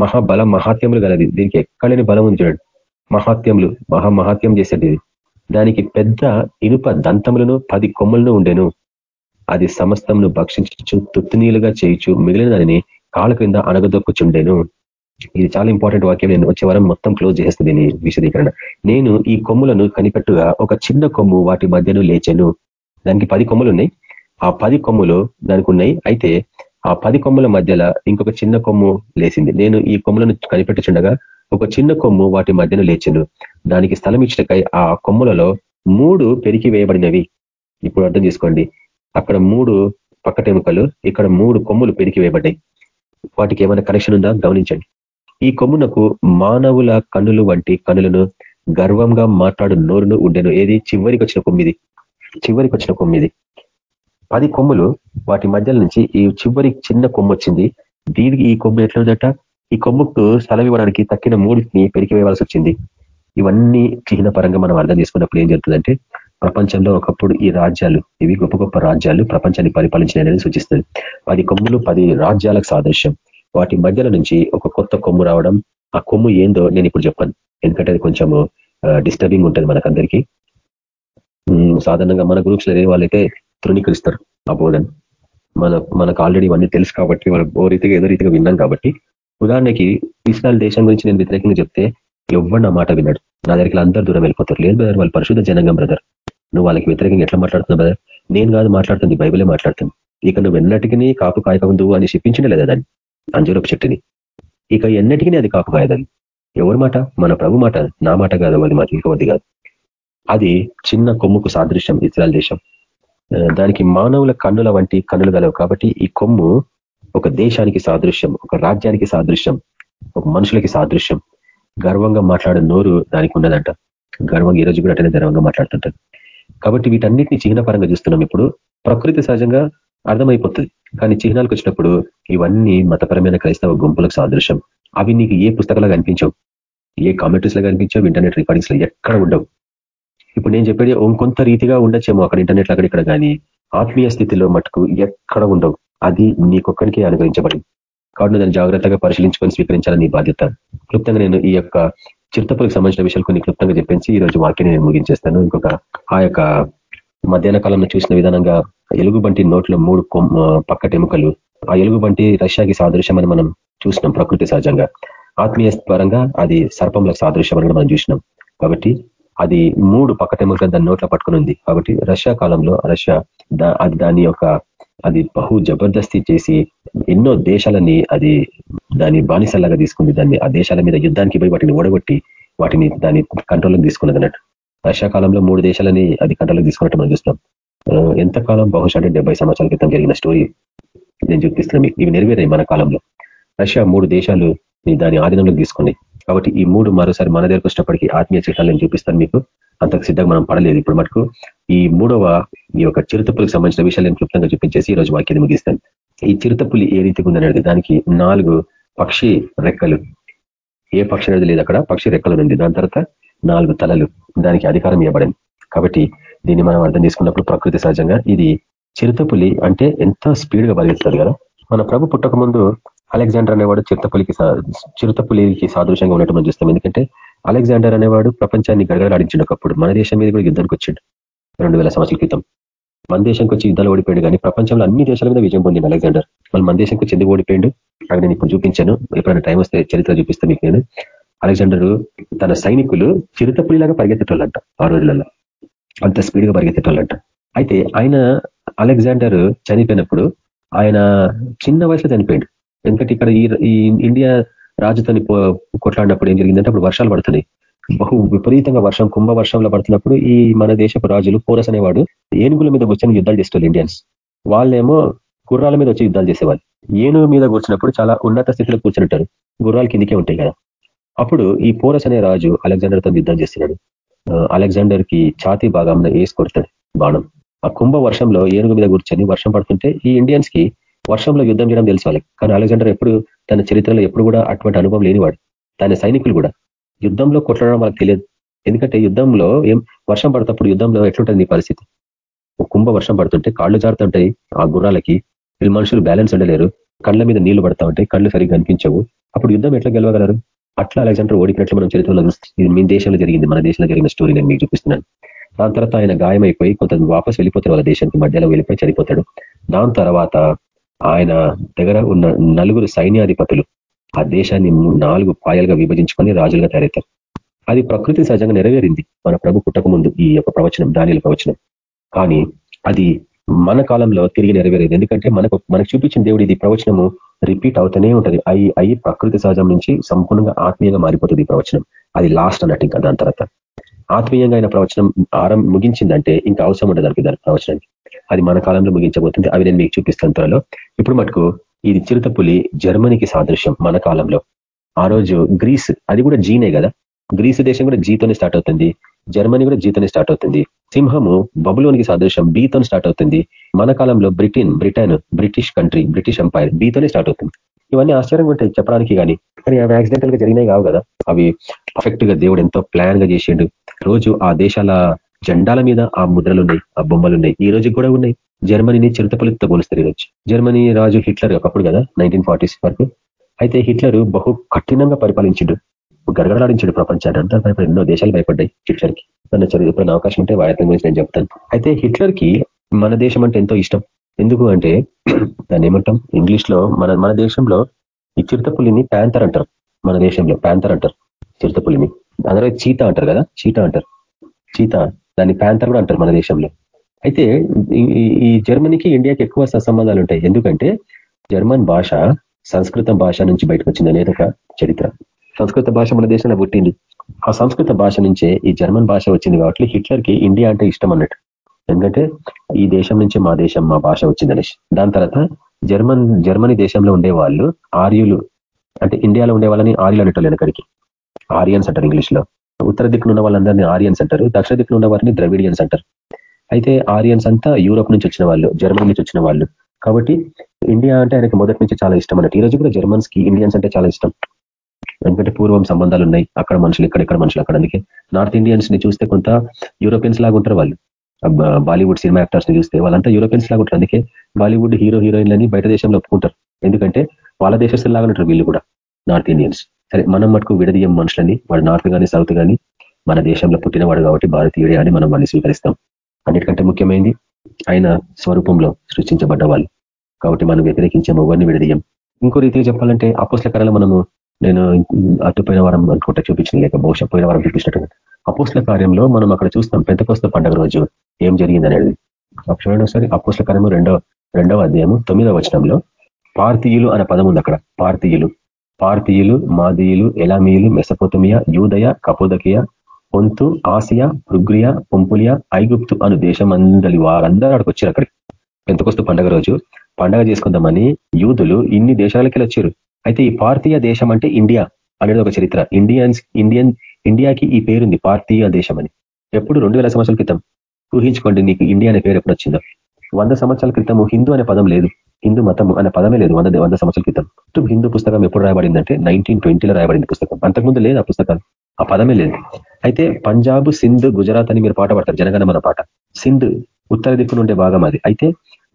మహాబలం మహాత్యములు గలది. దీనికి ఎక్కడని బలం ఉంది చూడండి. మహాత్యములు మహా మహాత్యం చేసేది దానికి పెద్ద ఇనుప దంతములను పది కొమ్మలను ఉండెను. అది సమస్తమును భక్షించు తుత్తునీలుగా చేయించు మిగిలిన దానిని కాళ్ళ క్రింద అనగదొక్కుచుండెను ఇది చాలా ఇంపార్టెంట్ వాక్యం. నేను వచ్చే వారం మొత్తం క్లోజ్ చేస్తుంది దీని విశదీకరణ. నేను ఈ కొమ్ములను కనిపెట్టుగా ఒక చిన్న కొమ్ము వాటి మధ్యను లేచెను. దానికి పది కొమ్ములు ఉన్నాయి ఆ పది కొమ్ములు దానికి ఉన్నాయి అయితే ఆ పది కొమ్ముల మధ్యలో ఇంకొక చిన్న కొమ్ము లేచింది. నేను ఈ కొమ్ములను కనిపెట్టుచుండగా ఒక చిన్న కొమ్ము వాటి మధ్యన లేచిను దానికి స్థలం ఇచ్చినకై ఆ కొమ్ములలో మూడు పెరికి వేయబడినవి. ఇప్పుడు అర్థం చేసుకోండి. అక్కడ మూడు పక్కటెముకలు ఇక్కడ మూడు కొమ్ములు పెరికి వేయబడ్డాయి. వాటికి ఏమైనా కనెక్షన్ ఉందా? గమనించండి. ఈ కొమ్మునకు మానవుల కన్నులు వంటి కనులను గర్వంగా మాట్లాడు నోరును ఉండెను. ఏది? చివరికి వచ్చిన కొమ్మిది. చివరికి వచ్చిన కొమ్మిది పది కొమ్ములు వాటి మధ్యల నుంచి ఈ చివరి చిన్న కొమ్ము వచ్చింది. దీనికి ఈ కొమ్ము ఎట్లుందట ఈ కొమ్ముకు స్థలం ఇవ్వడానికి తక్కిన మూడిని పెరిగి వేయవలసి వచ్చింది. ఇవన్నీ చిహ్న పరంగా మనం అర్థం చేసుకున్నప్పుడు ఏం జరుగుతుందంటే ప్రపంచంలో ఒకప్పుడు ఈ రాజ్యాలు ఇవి గొప్ప గొప్ప రాజ్యాలు ప్రపంచాన్ని పరిపాలించినని సూచిస్తుంది. పది కొమ్ములు పది రాజ్యాలకు సాదృశ్యం. వాటి మధ్యల నుంచి ఒక కొత్త కొమ్ము రావడం ఆ కొమ్ము ఏందో నేను ఇప్పుడు చెప్పాను. ఎందుకంటే అది కొంచెము డిస్టర్బింగ్ ఉంటుంది మనకందరికీ. సాధారణంగా మన గ్రూప్స్లో వాళ్ళైతే తృణీకరిస్తారు ఆ బోధన మన మనకు ఆల్రెడీ ఇవన్నీ తెలుసు కాబట్టి మనం ఓ రీతిగా ఏదో రీతిగా విన్నాం కాబట్టి. ఉదాహరణకి ఇస్రాయల్ దేశం గురించి నేను వ్యతిరేకంగా చెప్తే ఎవరు నా మాట విన్నాడు నా దగ్గరికి అందరూ దూరం వెళ్ళిపోతారు. లేదు బ్రదర్ వాళ్ళు పరిశుద్ధ జనంగం బ్రదర్ నువ్వు వాళ్ళకి వ్యతిరేకంగా ఎట్లా మాట్లాడుతున్నావు బ్రదర్ నేను కాదు మాట్లాడుతుంది బైబిలే మాట్లాడుతుంది. ఇక నువ్వు ఎన్నటికీ కాపు కాయకుందు అని చెప్పించడం లేదా దాన్ని? అంజూరపు చెట్టుని. ఇక ఎన్నటికీ అది కాపు కాయదని ఎవరి మాట? మన ప్రభు మాట. నా మాట కాదు అది మాట ఇంకోది కాదు. అది చిన్న కొమ్ముకు సాదృశ్యం ఇస్రాయల్ దేశం. దానికి మానవుల కన్నుల వంటి కన్నులు గలవు. కాబట్టి ఈ కొమ్ము ఒక దేశానికి సాదృశ్యం ఒక రాజ్యానికి సాదృశ్యం ఒక మనుషులకి సాదృశ్యం. గర్వంగా మాట్లాడే నోరు దానికి ఉన్నదంట. గర్వంగా ఈ రోజు కూడా అటనే గర్వంగా మాట్లాడుతుంటారు కాబట్టి వీటన్నిటిని చిహ్నపరంగా చూస్తున్నాం ఇప్పుడు. ప్రకృతి సహజంగా అర్థమైపోతుంది. కానీ చిహ్నాలకు వచ్చినప్పుడు ఇవన్నీ మతపరమైన క్రైస్తవ గుంపులకు సాదృశ్యం. అవి నీకు ఏ పుస్తకాలు కనిపించవు ఏ కామెంటరీస్లో కనిపించవు ఇంటర్నెట్ రికార్డింగ్స్లో ఎక్కడ ఉండవు. ఇప్పుడు నేను చెప్పేది ఇంకొంత రీతిగా ఉండొచ్చేమో అక్కడ ఇంటర్నెట్ అక్కడ ఇక్కడ కానీ. ఆత్మీయ స్థితిలో మటుకు ఎక్కడ ఉండవు. అది నీకొక్కడికే అనుగ్రహించబడింది. కాబట్టి దాన్ని జాగ్రత్తగా పరిశీలించుకొని స్వీకరించాలని నీ బాధ్యత. క్లుప్తంగా నేను ఈ యొక్క చిరుతపులకు సంబంధించిన విషయాలు కొన్ని క్లుప్తంగా చెప్పించి ఈ రోజు వాక్యాన్ని నేను ముగించేస్తాను. ఇంకొక ఆ యొక్క మధ్యాహ్న కాలంలో చూసిన విధానంగా ఎలుగుబంటి నోట్లో మూడు పక్కటెముకలు ఆ ఎలుగుబంటి రష్యాకి సాదృశ్యం అని మనం చూసినాం ప్రకృతి సహజంగా. ఆత్మీయ పరంగా అది సర్పంలకు సాదృశ్యం అని మనం చూసినాం. కాబట్టి అది మూడు పక్కటెములుగా దాని నోట్లో పట్టుకుని ఉంది. కాబట్టి రష్యా కాలంలో రష్యా అది దాని యొక్క అది బహు జబర్దస్తి చేసి ఎన్నో దేశాలని అది దాని బానిసల్లాగా తీసుకుంది. దాన్ని ఆ దేశాల మీద యుద్ధానికి పోయి వాటిని ఓడగొట్టి వాటిని దాని కంట్రోల్లోకి తీసుకున్నది అన్నట్టు. రష్యా కాలంలో మూడు దేశాలని అది కంట్రోల్కి తీసుకున్నట్టు మనం చూస్తాం ఎంతకాలం బహుశా అంటే డెబ్బై సంవత్సరాల క్రితం జరిగిన స్టోరీ నేను చూపిస్తున్నాను మీకు. ఇవి నెరవేరాయి మన కాలంలో. రష్యా మూడు దేశాలు దాని ఆధీనంలోకి తీసుకున్నాయి కాబట్టి ఈ మూడు మరోసారి మన దగ్గరకు వచ్చినప్పటికీ ఆత్మీయ చిహ్నాలు నేను చూపిస్తాను మీకు. అంతకు సిద్ధంగా మనం పడలేదు ఇప్పుడు మటుకు. ఈ మూడవ ఈ యొక్క చిరుతపులకు సంబంధించిన విషయాలు నేను క్లుప్తంగా చూపించేసి ఈ రోజు వాక్యాన్ని ముగిస్తాను. ఈ చిరుతపులి ఏ రీతిగా ఉందనేది దానికి నాలుగు పక్షి రెక్కలు. ఏ పక్షి అనేది లేదు అక్కడ పక్షి రెక్కలు ఉంది. దాని తర్వాత నాలుగు తలలు. దానికి అధికారం ఇవ్వబడింది. కాబట్టి దీన్ని మనం అర్థం చేసుకున్నప్పుడు ప్రకృతి సహజంగా ఇది చిరుతపులి అంటే ఎంత స్పీడ్గా కదా. మన ప్రభు పుట్టక ముందు అలెగ్జాండర్ అనేవాడు చిరుతపులికి చిరుతపులికి సాదృశ్యంగా ఉన్నట్టు మనం చూస్తాం. ఎందుకంటే అలెగ్జాండర్ అనేవాడు ప్రపంచాన్ని గడగడలాడించిండు ఒకప్పుడు. మన దేశం మీద కూడా యుద్ధానికి వచ్చిండు రెండు వేల సంవత్సరాల క్రితం. మన దేశంకి వచ్చి యుద్ధాలు ఓడిపోయాడు కానీ ప్రపంచంలో అన్ని దేశాల మీద విజయం పొందింది అలెగ్జాండర్. మళ్ళీ మన దేశంకి వచ్చి ఎందుకు ఓడిపోయాడు? అవి నేను ఇప్పుడు చూపించాను. ఎప్పుడైనా టైం వస్తే చరిత్ర చూపిస్తాను మీకు నేను. అలెగ్జాండర్ తన సైనికులు చిరుతపులిలాగా పరిగెత్తేటోళ్ళంట ఆ రోజులలో. అంత స్పీడ్గా పరిగెత్తేటోళ్ళంట. అయితే ఆయన అలెగ్జాండర్ చనిపోయినప్పుడు ఆయన చిన్న వయసులో చనిపోయాడు. ఎందుకంటే ఇక్కడ ఈ ఇండియా రాజుతోని కొట్లాడినప్పుడు ఏం జరిగిందంటే అప్పుడు వర్షాలు పడుతున్నాయి. బహు విపరీతంగా వర్షం కుంభ వర్షంలో పడుతున్నప్పుడు ఈ మన దేశపు రాజులు పోరస్ అనేవాడు ఏనుగుల మీద కూర్చొని యుద్ధాలు చేసేవాళ్ళు ఇండియన్స్. వాళ్ళేమో గుర్రాల మీద వచ్చి యుద్ధాలు చేసేవాళ్ళు. ఏనుగు మీద కూర్చున్నప్పుడు చాలా ఉన్నత స్థితిలో కూర్చుంటారు. గుర్రాలు కిందికే ఉంటాయి కదా. అప్పుడు ఈ పోరస్ అనే రాజు అలెగ్జాండర్తో యుద్ధం చేస్తున్నాడు. అలెగ్జాండర్కి ఛాతీ భాగంలో వేసి కొడతాడు బాణం. ఆ కుంభ వర్షంలో ఏనుగు మీద కూర్చొని వర్షం పడుతుంటే ఈ ఇండియన్స్కి వర్షంలో యుద్ధం చేయడం తెలుసు వాళ్ళకి. కానీ అలెగ్జాండర్ ఎప్పుడు తన చరిత్రలో ఎప్పుడు కూడా అటువంటి అనుభవం లేనివాడు. తన సైనికులు కూడా. యుద్ధంలో కొట్టడం వాళ్ళకి తెలియదు. ఎందుకంటే యుద్ధంలో ఏం వర్షం పడతప్పుడు యుద్ధంలో ఎట్లుంటుంది నీ పరిస్థితి? కుంభ వర్షం పడుతుంటే కాళ్ళు జారుతుంటాయి ఆ గుర్రాలకి. వీళ్ళు మనుషులు బ్యాలెన్స్ ఉండలేరు. కళ్ళ మీద నీళ్ళు పడతా ఉంటాయి. కళ్ళు సరిగ్గా అనిపించవు అప్పుడు యుద్ధం ఎట్లా గెలవగలరు? అట్లా అలెగ్జాండర్ ఓడికినట్లు మనం చరిత్రలో చూస్తుంది మీ దేశంలో జరిగింది. మన దేశంలో జరిగిన స్టోరీ నేను మీకు చూపిస్తున్నాను. దాని తర్వాత ఆయన గాయమైపోయి కొంత వాపస్ వెళ్ళిపోతాడు వాళ్ళ దేశానికి మధ్యలో వెళ్ళిపోయి చనిపోతాడు. దాని తర్వాత ఆయన దగ్గర ఉన్న నలుగురు సైన్యాధిపతులు ఆ దేశాన్ని నాలుగు పాయలుగా విభజించుకొని రాజులుగా తయారవుతారు అది ప్రకృతి సహజంగా నెరవేరింది. మన ప్రభు పుట్టకముందు ఈ యొక్క ప్రవచనం దానిల ప్రవచనం. కానీ అది మన కాలంలో తిరిగి నెరవేరేది. ఎందుకంటే మనకు మనకు చూపించిన దేవుడు ఇది ప్రవచనము రిపీట్ అవుతూనే ఉంటుంది. అయి అయ్యి ప్రకృతి సహజం నుంచి సంపూర్ణంగా ఆత్మీయంగా మారిపోతుంది ఈ ప్రవచనం. అది లాస్ట్ అన్నట్టు ఇంకా దాని తర్వాత. ఆత్మీయంగా అయిన ప్రవచనం ఆరం ముగించిందంటే ఇంకా అవసరం ఉండదు దానికి దాని ప్రవచనానికి. అది మన కాలంలో ముగించబోతుంది అవి నేను మీకు చూపిస్తాను త్వరలో. ఇప్పుడు మటుకు ఇది చిరుతపులి జర్మనీకి సాదృశ్యం మన కాలంలో. ఆ రోజు గ్రీస్ అది కూడా జీనే కదా? గ్రీసు దేశం కూడా జీతోనే స్టార్ట్ అవుతుంది. జర్మనీ కూడా జీతోనే స్టార్ట్ అవుతుంది. సింహము బబులోనికి సాదృశ్యం బీతో స్టార్ట్ అవుతుంది. మన కాలంలో Britain Britain British country British empire బీతోనే start అవుతుంది. ఇవన్నీ ఆశ్చర్యంగా ఉంటాయి చెప్పడానికి కానీ. కానీ అవి యాక్సిడెంటల్గా జరిగినాయి కావు కదా? అవి పర్ఫెక్ట్గా దేవుడు ఎంతో ప్లాన్గా చేసిండు. రోజు ఆ దేశాల జెండాల మీద ఆ ముద్రలు ఉన్నాయి ఆ బొమ్మలు ఉన్నాయి ఈ రోజు కూడా ఉన్నాయి. జర్మనీని చిరుతపలితో పోలుస్తారు ఈరోజు జర్మనీ రాజు హిట్లర్ ఒకప్పుడు కదా నైన్టీన్ ఫార్టీస్ వరకు. అయితే హిట్లర్ బహు కఠినంగా పరిపాలించిండు. గడగడలాడించాడు ప్రపంచాన్ని. అంతా భయపడి ఎన్నో దేశాలు భయపడ్డాయి హిట్లర్కి. నన్ను చదివిపోయిన అవకాశం ఉంటే వాయత్నం గురించి నేను చెప్తాను. అయితే హిట్లర్కి మన దేశం అంటే ఎంతో ఇష్టం. ఎందుకు అంటే దాన్ని ఏమంటాం? ఇంగ్లీష్లో మన మన దేశంలో ఈ చిరుతపులిని ప్యాంతర్ అంటారు. మన దేశంలో ప్యాంతర్ అంటారు. చిరుతపులిని. అందరూ చీత అంటారు కదా? చీత అంటారు. చీత దాన్ని ప్యాంతర్ కూడా అంటారు మన దేశంలో. అయితే ఈ జర్మనీకి ఇండియాకి ఎక్కువ సంబంధాలు ఉంటాయి. ఎందుకంటే జర్మన్ భాష సంస్కృత భాష నుంచి బయటకు వచ్చింది అనేది ఒక చరిత్ర. సంస్కృత భాష మన దేశంలో పుట్టింది. ఆ సంస్కృత భాష నుంచే ఈ జర్మన్ భాష వచ్చింది కాబట్టి హిట్లర్కి ఇండియా అంటే ఇష్టం అన్నట్టు. ఎందుకంటే ఈ దేశం నుంచి మా దేశం మా భాష వచ్చింది అనేసి. దాని తర్వాత జర్మన్ జర్మనీ దేశంలో ఉండే వాళ్ళు ఆర్యులు అంటే ఇండియాలో ఉండే వాళ్ళని ఆర్యులు అనేటోళ్ళు వెనకడికి ఆరియన్స్ అంటారు ఇంగ్లీష్లో ఉత్తర దిక్కున ఉన్న వాళ్ళందరినీ ఆరియన్స్ అంటారు దక్షిణ దిక్కున ఉన్న వారిని ద్రవిడియన్స్ అంటారు అయితే ఆరియన్స్ అంతా యూరోప్ నుంచి వచ్చిన వాళ్ళు జర్మనీ నుంచి వచ్చిన వాళ్ళు. కాబట్టి ఇండియా అంటే ఆయనకి మొదటి నుంచి చాలా ఇష్టం అన్నట్టు. ఈ రోజు కూడా జర్మన్స్కి ఇండియన్స్ అంటే చాలా ఇష్టం. ఎందుకంటే పూర్వం సంబంధాలు ఉన్నాయి. అక్కడ మనుషులు ఇక్కడ ఇక్కడ మనుషులు అక్కడ అందుకే. నార్త్ ఇండియన్స్ని చూస్తే కొంత యూరోపియన్స్ లాగా ఉంటారు వాళ్ళు. బాలీవుడ్ సినిమా యాక్టర్స్ని చూస్తే వాళ్ళంతా యూరోపియన్స్ లాగా ఉంటారు. అందుకే బాలీవుడ్ హీరో హీరోయిన్లని బయట దేశంలో ఒప్పుకుంటారు. ఎందుకంటే వాళ్ళ లాగా ఉంటారు వీళ్ళు కూడా నార్త్ ఇండియన్స్. సరే మనం మటుకు విడదీయం మనుషులని వాడు నార్త్ కానీ సౌత్ కానీ మన దేశంలో పుట్టినవాడు కాబట్టి భారతీయుడే అని మనం వాళ్ళని స్వీకరిస్తాం. అన్నిటికంటే ముఖ్యమైనది ఆయన స్వరూపంలో సృష్టించబడ్డ వాళ్ళు కాబట్టి మనం వ్యతిరేకించే ఎవరిని విడదీయం. ఇంకో రీతిగా చెప్పాలంటే అపోస్ల కార్యాలు మనము నేను అటుపోయిన వారం అనుకుంటా చూపించిన లేక బహుశా పోయిన వారం చూపించినట్టు అపోస్ల కార్యంలో మనం అక్కడ చూస్తాం పెంతకోస్త పండుగ రోజు ఏం జరిగింది అనేది చూడండి ఒకసారి అపోస్ల కార్యము రెండో రెండవ అధ్యాయము తొమ్మిదవ వచనంలో భారతీయులు అనే పదం ఉంది అక్కడ భారతీయులు పార్తీయులు మాదీయులు ఎలామీయులు మెసపోతమియా యూదయ కపోదకియ పొంతు ఆసియా పృగ్రియా పొంపులియా ఐగుప్తు అను దేశమందలి వారందరూ అక్కడికి వచ్చారు అక్కడికి. ఎంతకొస్తూ పండగ రోజు పండగ చేసుకుందామని యూదులు ఇన్ని దేశాలకి వచ్చారు అయితే ఈ పార్థియ దేశం అంటే ఇండియా అనేది ఒక చరిత్ర. ఇండియన్స్ ఇండియన్ ఇండియాకి ఈ పేరుంది భారతీయ దేశం అని ఎప్పుడు రెండు వేల సంవత్సరాల క్రితం ఊహించుకోండి నీకు ఇండియా అనే పేరు ఎప్పుడు వచ్చిందో వంద సంవత్సరాల క్రితం హిందూ అనే పదం లేదు. హిందూ మతం అనే పదమే లేదు వంద వంద సంవత్సరాల క్రితం. హిందూ పుస్తకం ఎప్పుడు రాయబడిందంటే నైన్టీన్ ట్వంటీలో రాయబడింది పుస్తకం. అంతకుముందు లేదు ఆ పుస్తకాలు. ఆ పదమే లేదు. అయితే పంజాబ్ సింధ్ గుజరాత్ అని మీరు పాట పడతారు జనగణమన పాట. సింధ్ ఉత్తర దిక్కు నుండే భాగం అది. అయితే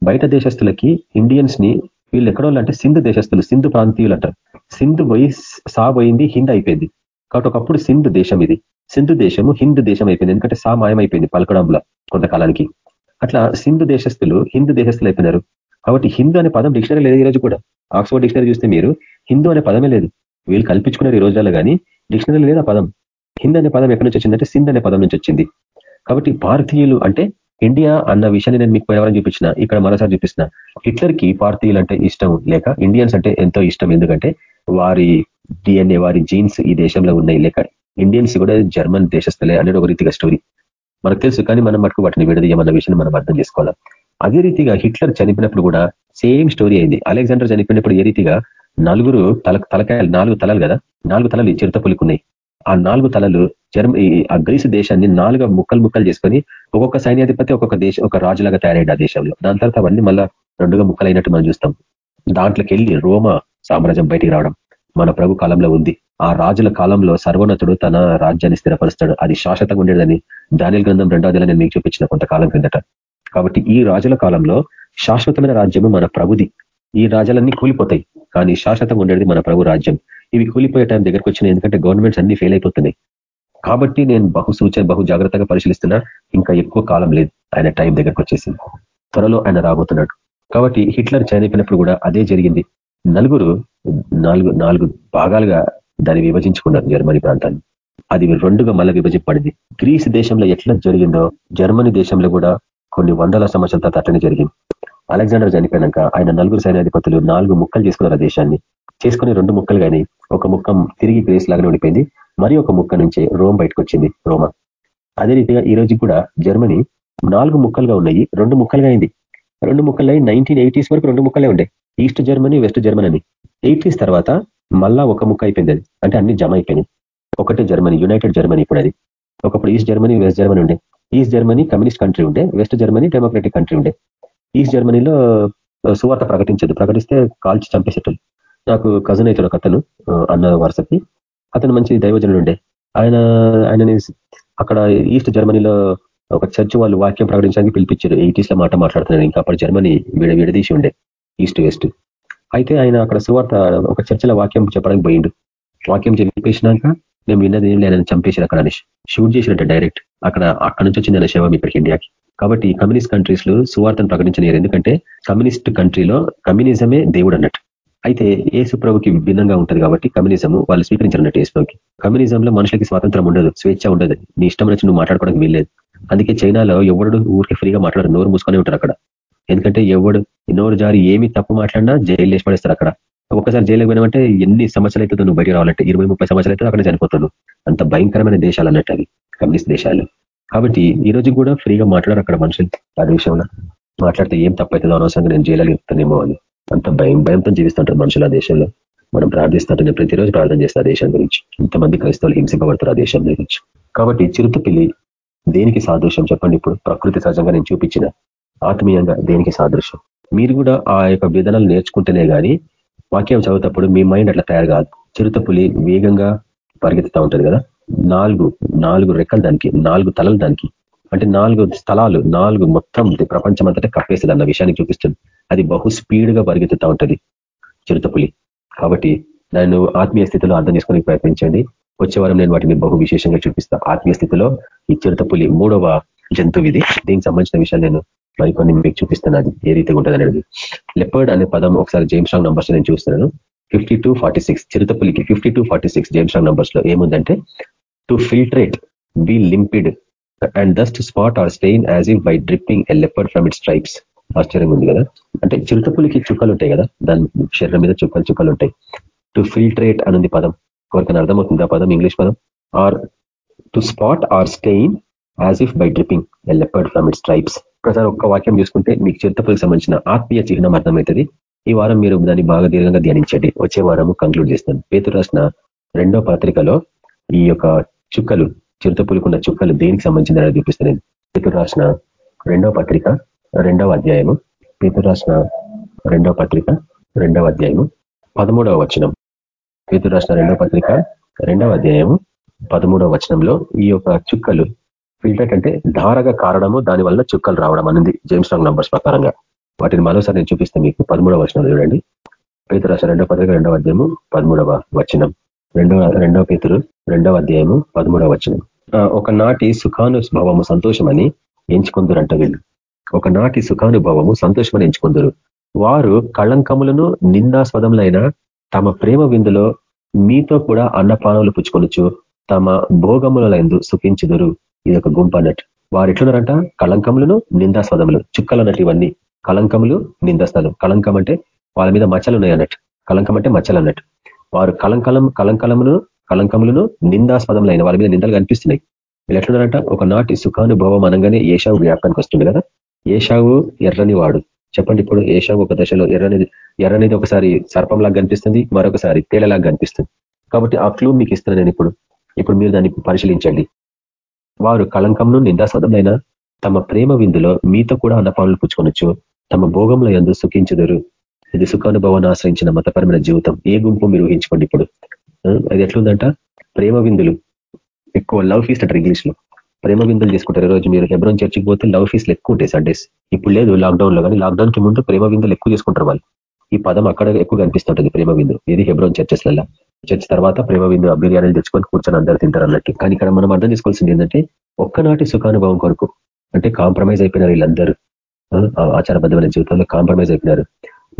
బయట దేశస్తులకి ఇండియన్స్ని వీళ్ళు ఎక్కడో అంటే సింధు దేశస్తులు సింధు ప్రాంతీయులు అంటారు సింధు పోయి సా పోయింది హింద్ అయిపోయింది. కాబట్టి ఒకప్పుడు సింధు దేశం ఇది. సింధు దేశము హిందూ దేశం అయిపోయింది. ఎందుకంటే సా మాయమైపోయింది పలకడంలో కొంతకాలానికి. అట్లా సింధు దేశస్తులు హిందూ దేశస్తులు అయిపోయినారు. కాబట్టి హిందూ అనే పదం డిక్షనరీ లేదు ఈ రోజు కూడా. ఆక్స్ఫర్డ్ డిక్షనరీ చూస్తే మీరు హిందూ అనే పదమే లేదు. వీళ్ళు కల్పించుకున్నారు ఈ రోజుల్లో కానీ డిక్షనరీ లేదు ఆ పదం. హింద్ అనే పదం ఎక్కడి నుంచి వచ్చిందంటే సింధ్ అనే పదం నుంచి వచ్చింది. కాబట్టి భారతీయులు అంటే ఇండియా అన్న విషయాన్ని నేను మీకు ఎవరైనా చూపించిన ఇక్కడ మరోసారి చూపిస్తున్న. హిట్లర్కి భారతీయులు అంటే ఇష్టం లేక ఇండియన్స్ అంటే ఎంతో ఇష్టం. ఎందుకంటే వారి డిఎన్ఏ వారి జీన్స్ ఈ దేశంలో ఉన్నాయి. లేక ఇండియన్స్ కూడా జర్మన్ దేశస్థలే అనేది ఒక రీతిగా స్టోరీ మనకు తెలుసు కానీ మనం మటుకు వాటిని విడదీయమన్న విషయాన్ని మనం అర్థం చేసుకోవాలి? అదే రీతిగా హిట్లర్ చనిపోయినప్పుడు కూడా సేమ్ స్టోరీ అయింది. అలెగ్జాండర్ చనిపోయినప్పుడు ఏ రీతిగా నలుగురు తల తలకాయలు నాలుగు తలలు కదా? నాలుగు తలలు చిరుత పులుకున్నాయి. ఆ నాలుగు తలలు జర్మ ఆ గ్రీసు దేశాన్ని నాలుగు ముక్కలు ముక్కలు చేసుకొని ఒక్కొక్క సైన్యాధిపతి ఒక్కొక్క దేశం ఒక రాజులాగా తయారైంది ఆ దేశంలో. దాని తర్వాత అవన్నీ మళ్ళా రెండుగా ముక్కలైనట్టు మనం చూస్తాం. దాంట్లోకి వెళ్ళి రోమ సామ్రాజ్యం బయటికి రావడం మన ప్రభు కాలంలో ఉంది. ఆ రాజుల కాలంలో సర్వోన్నతుడు తన రాజ్యాన్ని స్థిరపరుస్తాడు. అది శాశ్వతంగా ఉండేదని దానిల గ్రంథం రెండో నేను మీకు చూపించిన కొంతకాలం క్రిందట. కాబట్టి ఈ రాజుల కాలంలో శాశ్వతమైన రాజ్యము మన ప్రభుది. ఈ రాజ్యాలన్నీ కూలిపోతాయి కానీ శాశ్వతంగా ఉండేది మన ప్రభు రాజ్యం. ఇవి కూలిపోయే టైం దగ్గరకు వచ్చినాయి ఎందుకంటే గవర్నమెంట్స్ అన్ని ఫెయిల్ అయిపోతున్నాయి. కాబట్టి నేను బహు సూచన బహు జాగ్రత్తగా పరిశీలిస్తున్నా ఇంకా ఎక్కువ కాలం లేదు ఆయన టైం దగ్గరకు వచ్చేసింది. త్వరలో ఆయన రాబోతున్నాడు. కాబట్టి హిట్లర్ చనిపోయినప్పుడు కూడా అదే జరిగింది. నలుగురు నాలుగు నాలుగు భాగాలుగా దాన్ని విభజించుకున్నారు జర్మనీ ప్రాంతాన్ని. అది రెండుగా మళ్ళీ విభజింపబడింది. గ్రీస్ దేశంలో ఎట్లా జరిగిందో జర్మనీ దేశంలో కూడా కొన్ని వందల సంవత్సరాల తర్వాత అట్లనే జరిగింది. అలెగ్జాండర్ చనిపోయినాక ఆయన నలుగురు సైన్యాధిపతులు నాలుగు ముక్కలు చేసుకున్నారు దేశాన్ని. చేసుకుని రెండు ముక్కలు కానీ ఒక ముక్క తిరిగి గ్రేస్ లాగానే ఉండిపోయింది. మరి ఒక ముక్క నుంచి రోమ్ బయటకు వచ్చింది రోమా. అదే రీతిగా ఈ రోజు కూడా జర్మనీ నాలుగు ముక్కలుగా ఉన్నాయి రెండు ముక్కలుగా అయింది. రెండు ముక్కలు అయి నైన్టీన్ ఎయిటీస్ వరకు రెండు ముక్కలే ఉండే. ఈస్ట్ జర్మనీ వెస్ట్ జర్మనీ అని. ఎయిటీస్ తర్వాత మళ్ళా ఒక ముక్క అయిపోయింది అది. అంటే అన్ని జమ అయిపోయినాయి. ఒకటే జర్మనీ యునైటెడ్ జర్మనీ ఇప్పుడు అది. ఒకప్పుడు ఈస్ట్ జర్మనీ వెస్ట్ జర్మనీ ఉండే. ఈస్ట్ జర్మనీ కమ్యూనిస్ట్ కంట్రీ ఉండే వెస్ట్ జర్మనీ డెమోక్రటిక్ కంట్రీ ఉండే. ఈస్ట్ జర్మనీలో సువార్త ప్రకటించదు. ప్రకటిస్తే కాల్చి చంపేసేటోళ్ళు నాకు కజన్ అవుతాడు ఒక అతను అన్న వరుసకి అతను మంచి దైవజనుడు ఉండే. ఆయన ఆయనని అక్కడ ఈస్ట్ జర్మనీలో ఒక చర్చ్ వాళ్ళు వాక్యం ప్రకటించడానికి పిలిపించారు. ఎయిటీస్లో మాట మాట్లాడుతున్నాడు ఇంకా అప్పుడు జర్మనీ విడ విడదీసి ఉండే ఈస్ట్ వెస్ట్ అయితే ఆయన అక్కడ సువార్త ఒక చర్చల వాక్యం చెప్పడానికి పోయిండు. వాక్యం చెప్పేసినాక మేము విన్నది ఏం లేదని చంపేశారు అక్కడ షూట్ చేసినట్టు డైరెక్ట్. అక్కడ అక్కడ నుంచి వచ్చింది శవం ఇక్కడికి ఇండియాకి. కాబట్టి కమ్యూనిస్ట్ కంట్రీస్లో సువార్తను ప్రకటించలేరు. ఎందుకంటే కమ్యూనిస్ట్ కంట్రీలో కమ్యూనిజమే దేవుడు అన్నట్టు. అయితే ఏసు ప్రభుకి భిన్నంగా ఉంటుంది కాబట్టి కమ్యూనిజం వాళ్ళు స్వీకరించారన్నట్టు ఏసుప్రభుకి కమ్యూనిజంలో మనుషులకి స్వాతంత్రం ఉండదు స్వేచ్ఛ ఉండదు. నీ ఇష్టం వచ్చి నువ్వు మాట్లాడుకోవడానికి వీల్లేదు. అందుకే చైనాలో ఎవడు ఊరికి ఫ్రీగా మాట్లాడరు నోరు మూసుకొని ఉంటారు అక్కడ. ఎందుకంటే ఎవడు నోరు జారి ఏమి తప్పు మాట్లాడినా జైలు వేసి పడేస్తారు అక్కడ. ఒక్కసారి జైలు పోయినామంటే ఎన్ని సంవత్సరాలు అవుతుందో నువ్వు బయట రావాలంటే? ఇరవై ముప్పై సంవత్సరాలు అయితే అక్కడ చనిపోతున్నావు అంత భయంకరమైన దేశాలు అన్నట్టు అవి. కమ్యూనిస్ట్ దేశాలు. కాబట్టి ఈ రోజు కూడా ఫ్రీగా మాట్లాడారు అక్కడ మనుషులు. ఆ విషయంలో మాట్లాడితే ఏం తప్పవుతుందో అనవసరంగా నేను జైలు చెప్తానేమో అని. అంత భయం భయంతో జీవిస్తుంటారు మనుషులు ఆ దేశంలో. మనం ప్రార్థిస్తుంటే నేను ప్రతిరోజు ప్రార్థన చేస్తా ఆ దేశం గురించి. ఇంతమంది క్రైస్తవులు హింసింపబడతారు ఆ దేశం గురించి. కాబట్టి చిరుతపిల్లి దేనికి సాదృశ్యం చెప్పండి ఇప్పుడు? ప్రకృతి సహజంగా నేను చూపించిన ఆత్మీయంగా దేనికి సాదృశ్యం? మీరు కూడా ఆ యొక్క విధానాలు నేర్చుకుంటేనే కానీ వాక్యం చదువుతప్పుడు మీ మైండ్ అట్లా తయారు కాదు. చిరుత పులి వేగంగా పరిగెత్తుతూ ఉంటుంది కదా? నాలుగు నాలుగు రెక్కలు దానికి నాలుగు తలలు దానికి అంటే నాలుగు స్థలాలు నాలుగు మొత్తం ప్రపంచం అంతటా కప్పేస్తుంది అన్న విషయాన్ని చూపిస్తుంది. అది బహు స్పీడ్గా పరిగెత్తుతూ ఉంటుంది చిరుతపులి కాబట్టి నన్ను ఆత్మీయ స్థితిలో అర్థం చేసుకోవడానికి ప్రయత్నించండి. వచ్చే వారం నేను వాటిని బహు విశేషంగా చూపిస్తా. ఆత్మీయ స్థితిలో ఈ చిరుతపులి మూడవ జంతువు ఇది. దీనికి సంబంధించిన విషయాలు నేను మరికొన్ని మీకు చూపిస్తాను అది ఏ రీతిగా ఉంటుంది అనేది లెపర్డ్ అనే పదం ఒకసారి జేమ్స్ రాంగ్ నంబర్స్ నేను చూస్తున్నాను. Fifty two forty six చిరుతపులికి fifty two forty six James wrong నంబర్స్లో ఏముందంటే to filtrate be limpid and dust spot or stain as if by dripping a leopard from it stripes ఆశ్చర్యం ఉంది కదా? అంటే చిరుతపులికి చుక్కలు ఉంటాయి కదా? దాని శరీరం మీద చుక్కలు చుక్కలు ఉంటాయి. టు ఫిల్ట్రేట్ అనుంది పదం. ఎవరికైనా అర్థమవుతుంది ఆ పదం ఇంగ్లీష్ పదం? Or to spot or stain as if by dripping a leopard from it stripes ఒక్కసారి ఒక్క వాక్యం చూసుకుంటే మీకు చిరుతపులకు సంబంధించిన ఆత్మీయ చిహ్నం అర్థమవుతుంది. ఈ వారం మీరు దాన్ని బాగా దీర్ఘంగా ధ్యానించండి. వచ్చే వారం కంక్లూడ్ చేస్తాను. పేతు రాసిన రెండో పత్రికలో ఈ యొక్క చుక్కలు చిరుతపులుకున్న చుక్కలు దేనికి సంబంధించిన చూపిస్తాను నేను. పేతు రాసిన రెండో పత్రిక రెండవ అధ్యాయము. పేతు రాసిన రెండవ పత్రిక రెండవ అధ్యాయము. పదమూడవ వచనం. పేతు రాసిన రెండవ పత్రిక రెండవ అధ్యాయము. పదమూడవ వచనంలో ఈ యొక్క చుక్కలు ఫిల్టర్ అంటే ధారగా కారడము దాని వల్ల చుక్కలు రావడం అనేది జేమ్స్ రాంగ్ నంబర్స్ ప్రకారంగా. వాటిని మరోసారి నేను చూపిస్తాను మీకు పదమూడవ వచనం చూడండి. పేతురు రాసిన రెండవ పత్రిక రెండవ అధ్యాయము పదమూడవ వచనం. రెండవ రెండవ పేతురు రెండవ అధ్యాయము పదమూడవ వచనం. ఒకనాటి సుఖానుభవము సంతోషమని ఎంచుకుందరంట వీళ్ళు. ఒకనాటి సుఖానుభవము సంతోషమని ఎంచుకుందరు. వారు కళంకములను నిందాస్పదములైన తమ ప్రేమ విందులో మీతో కూడా అన్నపానములు పుచ్చుకొనొచ్చు తమ భోగములందు సుఖించుదురు. ఇది ఒక గుంపు అన్నట్టు. వారు ఎట్లున్నారంట కళంకములను నిందాస్పదములు చుక్కలు అన్నట్టు ఇవన్నీ. కళంకములు నిందాస్థలం కళంకం అంటే వాళ్ళ మీద మచ్చలు ఉన్నాయి అన్నట్టు. కళంకం అంటే మచ్చలు అన్నట్టు వారు కలంకలం కలంకలమును కలంకములను నిందాస్పదములైన వాళ్ళ మీద నిందలు కనిపిస్తున్నాయి. వీళ్ళు ఎట్లున్నారంట ఒక నాటి సుఖానుభవం అనగానే ఏషావు వ్యాపానికి వస్తుంది కదా? ఏషావు ఎర్రని వాడు చెప్పండి ఇప్పుడు ఏషావు ఒక దశలో ఎర్రనిది ఎర్రనిది ఒకసారి సర్పంలాగా కనిపిస్తుంది మరొకసారి తేలలాగా కనిపిస్తుంది. కాబట్టి ఆ క్లూ మీకు ఇస్తున్నాను నేను ఇప్పుడు. ఇప్పుడు మీరు దాన్ని పరిశీలించండి. వారు కళంకంను నిందాస్పదమైన తమ ప్రేమ విందులో మీతో కూడా అన్నపానులు పుచ్చుకొనొచ్చు. తమ భోగంలో ఎందు సుఖించుదరు. ఇది సుఖానుభవాన్ని ఆశ్రయించిన మతపరమైన జీవితం. ఏ గుంపు మీరు ఊహించుకోండి ఇప్పుడు. అది ఎట్లుందంట? ప్రేమ విందులు. ఎక్కువ లవ్ ఫీస్ట్ అంటారు ఇంగ్లీష్లో ప్రేమ విందులు తీసుకుంటారు. రోజు మీరు హెబ్రోన్ చర్చికి పోతే లవ్ ఫీస్లు ఎక్కువ ఉంటాయి సండేస్. ఇప్పుడు లేదు లాక్డౌన్లో కానీ లాక్డౌన్కి ముందు ప్రేమ విందులు ఎక్కువ చేసుకుంటారు వాళ్ళు. ఈ పదం అక్కడ ఎక్కువ కనిపిస్తుంటుంది ప్రేమ విందు. ఇది హెబ్రోన్ చర్చెస్లలో చర్చ్ తర్వాత ప్రేమ విందు బిర్యానీలు తెచ్చుకొని కూర్చొని అందరూ తింటారు అన్నట్టు. కానీ ఇక్కడ మనం అర్థం చేసుకోవాల్సింది ఏంటంటే ఒక్కనాటి సుఖానుభవం కొరకు అంటే కాంప్రమైజ్ అయిపోయినారు వీళ్ళందరూ ఆచారబద్ధమైన జీవితంలో కాంప్రమైజ్ అయిపోయినారు.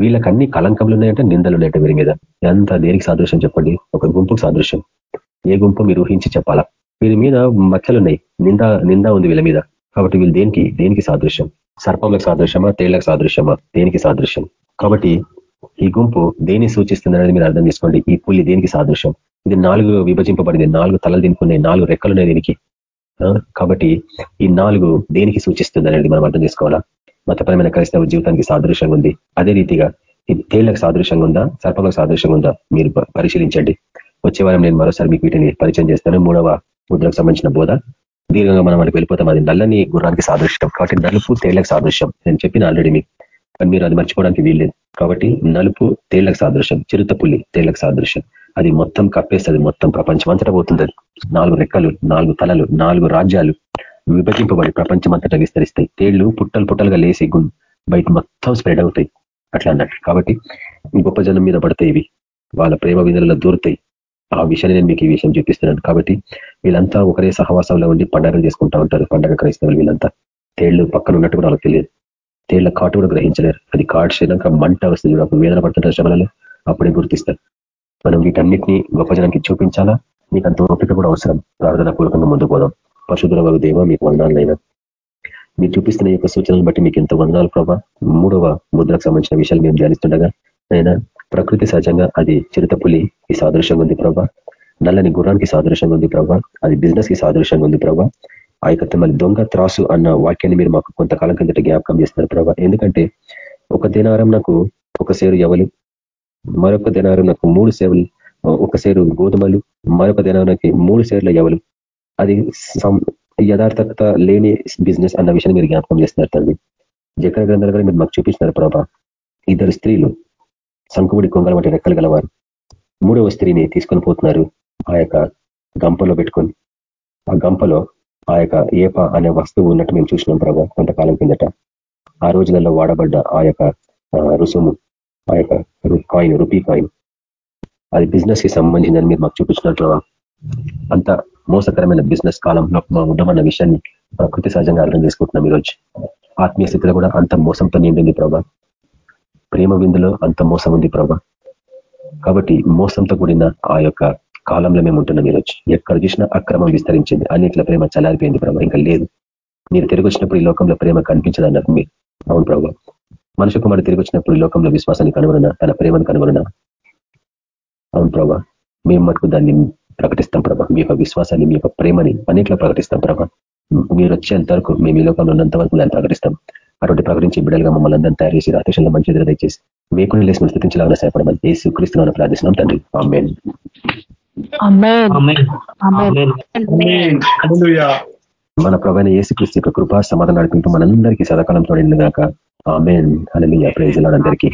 వీళ్ళకి అన్ని కలంకములు ఉన్నాయంటే నిందలు ఉన్నాయంటే వీరి మీద. ఎంత దేనికి సాదృశ్యం చెప్పండి? ఒక గుంపుకు సాదృశ్యం. ఏ గుంపు మీరు ఊహించి చెప్పాలా? వీరి మీద మచ్చలు ఉన్నాయి నింద నింద ఉంది వీళ్ళ మీద. కాబట్టి వీళ్ళు దేనికి దేనికి సాదృశ్యం? సర్పంలకు సాదృశ్యమా? తేళ్ళకు సాదృశ్యమా? దేనికి సాదృశ్యం? కాబట్టి ఈ గుంపు దేన్ని సూచిస్తుంది అనేది మీరు అర్థం చేసుకోండి. ఈ పుల్లి దేనికి సాదృశ్యం? ఇది నాలుగు విభజింపబడింది. నాలుగు తలలు తినుకున్నాయి నాలుగు రెక్కలున్నాయి దీనికి. కాబట్టి ఈ నాలుగు దేనికి సూచిస్తుంది అనేది మనం అర్థం చేసుకోవాలా? మతపరమైన క్రైస్తవ జీవితానికి సాదృశ్యంగా ఉంది. అదే రీతిగా ఇది తేళ్ళకు సాదృశ్యంగా ఉందా? సర్పంలకు సాదృశ్యంగా ఉందా? మీరు పరిశీలించండి. వచ్చే వారం నేను మరోసారి మీకు వీటిని పరిచయం చేస్తాను. మూడవ ముద్రకు సంబంధించిన బోధ. దీర్ఘంగా మనం మనకి వెళ్ళిపోతాం. అది నల్లని గుర్రానికి సాదృశ్యం. కాబట్టి నలుపు తేళ్ళకు సాదృశ్యం. నేను చెప్పిన ఆల్రెడీ మీకు. కానీ మీరు అది మర్చిపోవడానికి వీల్లేదు. కాబట్టి నలుపు తేళ్ళకు సాదృశ్యం చిరుత పుల్లి తేళ్ళకు సాదృశ్యం. అది మొత్తం కప్పేస్తుంది మొత్తం ప్రపంచం అంతటా పోతుంది నాలుగు రెక్కలు నాలుగు తలలు నాలుగు రాజ్యాలు విభజింపబడి ప్రపంచం అంతటా విస్తరిస్తాయి. తేళ్ళు పుట్టలు పుట్టలుగా లేసి బయట మొత్తం స్ప్రెడ్ అవుతాయి. అట్లా అన్నట్టు. కాబట్టి గొప్ప జనం మీద పడతాయి ఇవి. వాళ్ళ ప్రేమ విధులలో దూరుతాయి. ఆ విషయాన్ని నేను మీకు ఈ విషయం చూపిస్తున్నాను. కాబట్టి వీళ్ళంతా ఒకరే సహవాసంలో ఉండి పండగలు చేసుకుంటా ఉంటారు. పండగ క్రైస్తవులు వీళ్ళంతా. తేళ్ళు పక్కన ఉన్నట్టు కూడా వాళ్ళకి తెలియదు. తేళ్ళ కాటు కూడా గ్రహించలేరు. అది కాడ్చినాక మంట వస్తుంది అప్పుడు వేదన పడుతుంటారు శ్రమలలో అప్పుడే గుర్తిస్తారు. మనం వీటన్నిటిని గొప్ప జనానికి చూపించాలా? మీకు అంత ఓపిక కూడా అవసరం. ప్రార్థన పూర్వకంగా ముందు పోదాం. పశుధుల వారు దేవ మీకు వందనాలైనా. మీరు చూపిస్తున్న యొక్క సూచనలు బట్టి మీకు ఎంత వందనాలు ప్రభా. మూడవ ముద్రకు సంబంధించిన విషయాలు మేము ధ్యానిస్తుండగా అయినా ప్రకృతి సహజంగా అది చిరుతపులి ఈ సాదృశ్యంగా ఉంది ప్రభా. నల్లని గుర్రానికి సాదృశ్యంగా ఉంది ప్రభా. అది బిజినెస్కి సాదృశ్యంగా ఉంది ప్రభా. ఆ యొక్క మళ్ళీ దొంగ త్రాసు అన్న వాక్యాన్ని మీరు మాకు కొంతకాలం కిందట జ్ఞాపకం చేస్తున్నారు ప్రభావ ఎందుకంటే ఒక దినారం నాకు ఒక సేరు ఎవలు మరొక దినారం నాకు మూడు సేవలు ఒక సేరు గోధుమలు మరొక దినానికి మూడు సేర్ల ఎవలు. అది యథార్థత లేని బిజినెస్ అన్న విషయాన్ని మీరు జ్ఞాపకం చేస్తున్నారు తండ్రి. జకర గ్రంథాలు కూడా మీరు మాకు చూపిస్తున్నారు ప్రభా. ఇద్దరు స్త్రీలు సంకుబుడి కొంగల వంటి రెక్కలు గలవారు. మూడవ స్త్రీని తీసుకొని పోతున్నారు ఆ యొక్క గంపలో పెట్టుకొని. ఆ గంపలో ఆ యొక్క ఏప అనే వస్తువు ఉన్నట్టు మేము చూసినాం ప్రభా కొంతకాలం కిందట. ఆ రోజులలో వాడబడ్డ ఆ యొక్క రుసుము ఆ యొక్క కాయిన్ రూపీ కాయిన్. అది బిజినెస్కి సంబంధించిందని మీరు మాకు చూపించినట్లు అంత మోసకరమైన బిజినెస్ కాలంలో ఉండమన్న విషయాన్ని ప్రకృతి సహజంగా అర్థం చేసుకుంటున్నాం ఈరోజు. ఆత్మీయ స్థితిలో కూడా అంత మోసంతో నిండింది ప్రభా. ప్రేమ విందులో అంత మోసం ఉంది ప్రభా. కాబట్టి మోసంతో కూడిన ఆ యొక్క కాలంలో మేము ఉంటున్నాం ఈరోజు ఎక్కడ చూసినా అక్రమం విస్తరించింది. అన్నిట్ల ప్రేమ చలారిపోయింది ప్రభావ ఇంకా లేదు. మీరు తిరిగి వచ్చినప్పుడు ఈ లోకంలో ప్రేమ కనిపించదు అన్నారు మీరు. అవును ప్రభావ మనుషు కుమారుడు తిరిగి వచ్చినప్పుడు ఈ లోకంలో విశ్వాసాన్ని కనుగొన తన ప్రేమను కనుగొన అవును ప్రభా. మేము మటుకు దాన్ని ప్రకటిస్తాం ప్రభా. మీ యొక్క విశ్వాసాన్ని మీ యొక్క ప్రేమని అన్నింటిలో ప్రకటిస్తాం ప్రభా. మీరు వచ్చేంత వరకు మేము ఈ లోకంలో ఉన్నంత వరకు దాన్ని ప్రకటిస్తాం. అటువంటి ప్రకటించి బిడ్డలుగా మమ్మల్ని అందరం తయారు చేసి రాతేషంలో మంచి ఎదురు దయచేసి మీకుని లేసిన స్థితించాలని సహాయపడమని ఏ సుక్రీస్తున్నా ప్రార్థిస్తున్నాం తండ్రి. ఆమెన్. మన ప్రభైన ఏసుక్రీస్తు యొక్క కృపా సమాధానం నడిపింపు మనందరికీ సదాకాలంతో గాక ఆమెన్ అని ప్రైజ్ అందరికీ.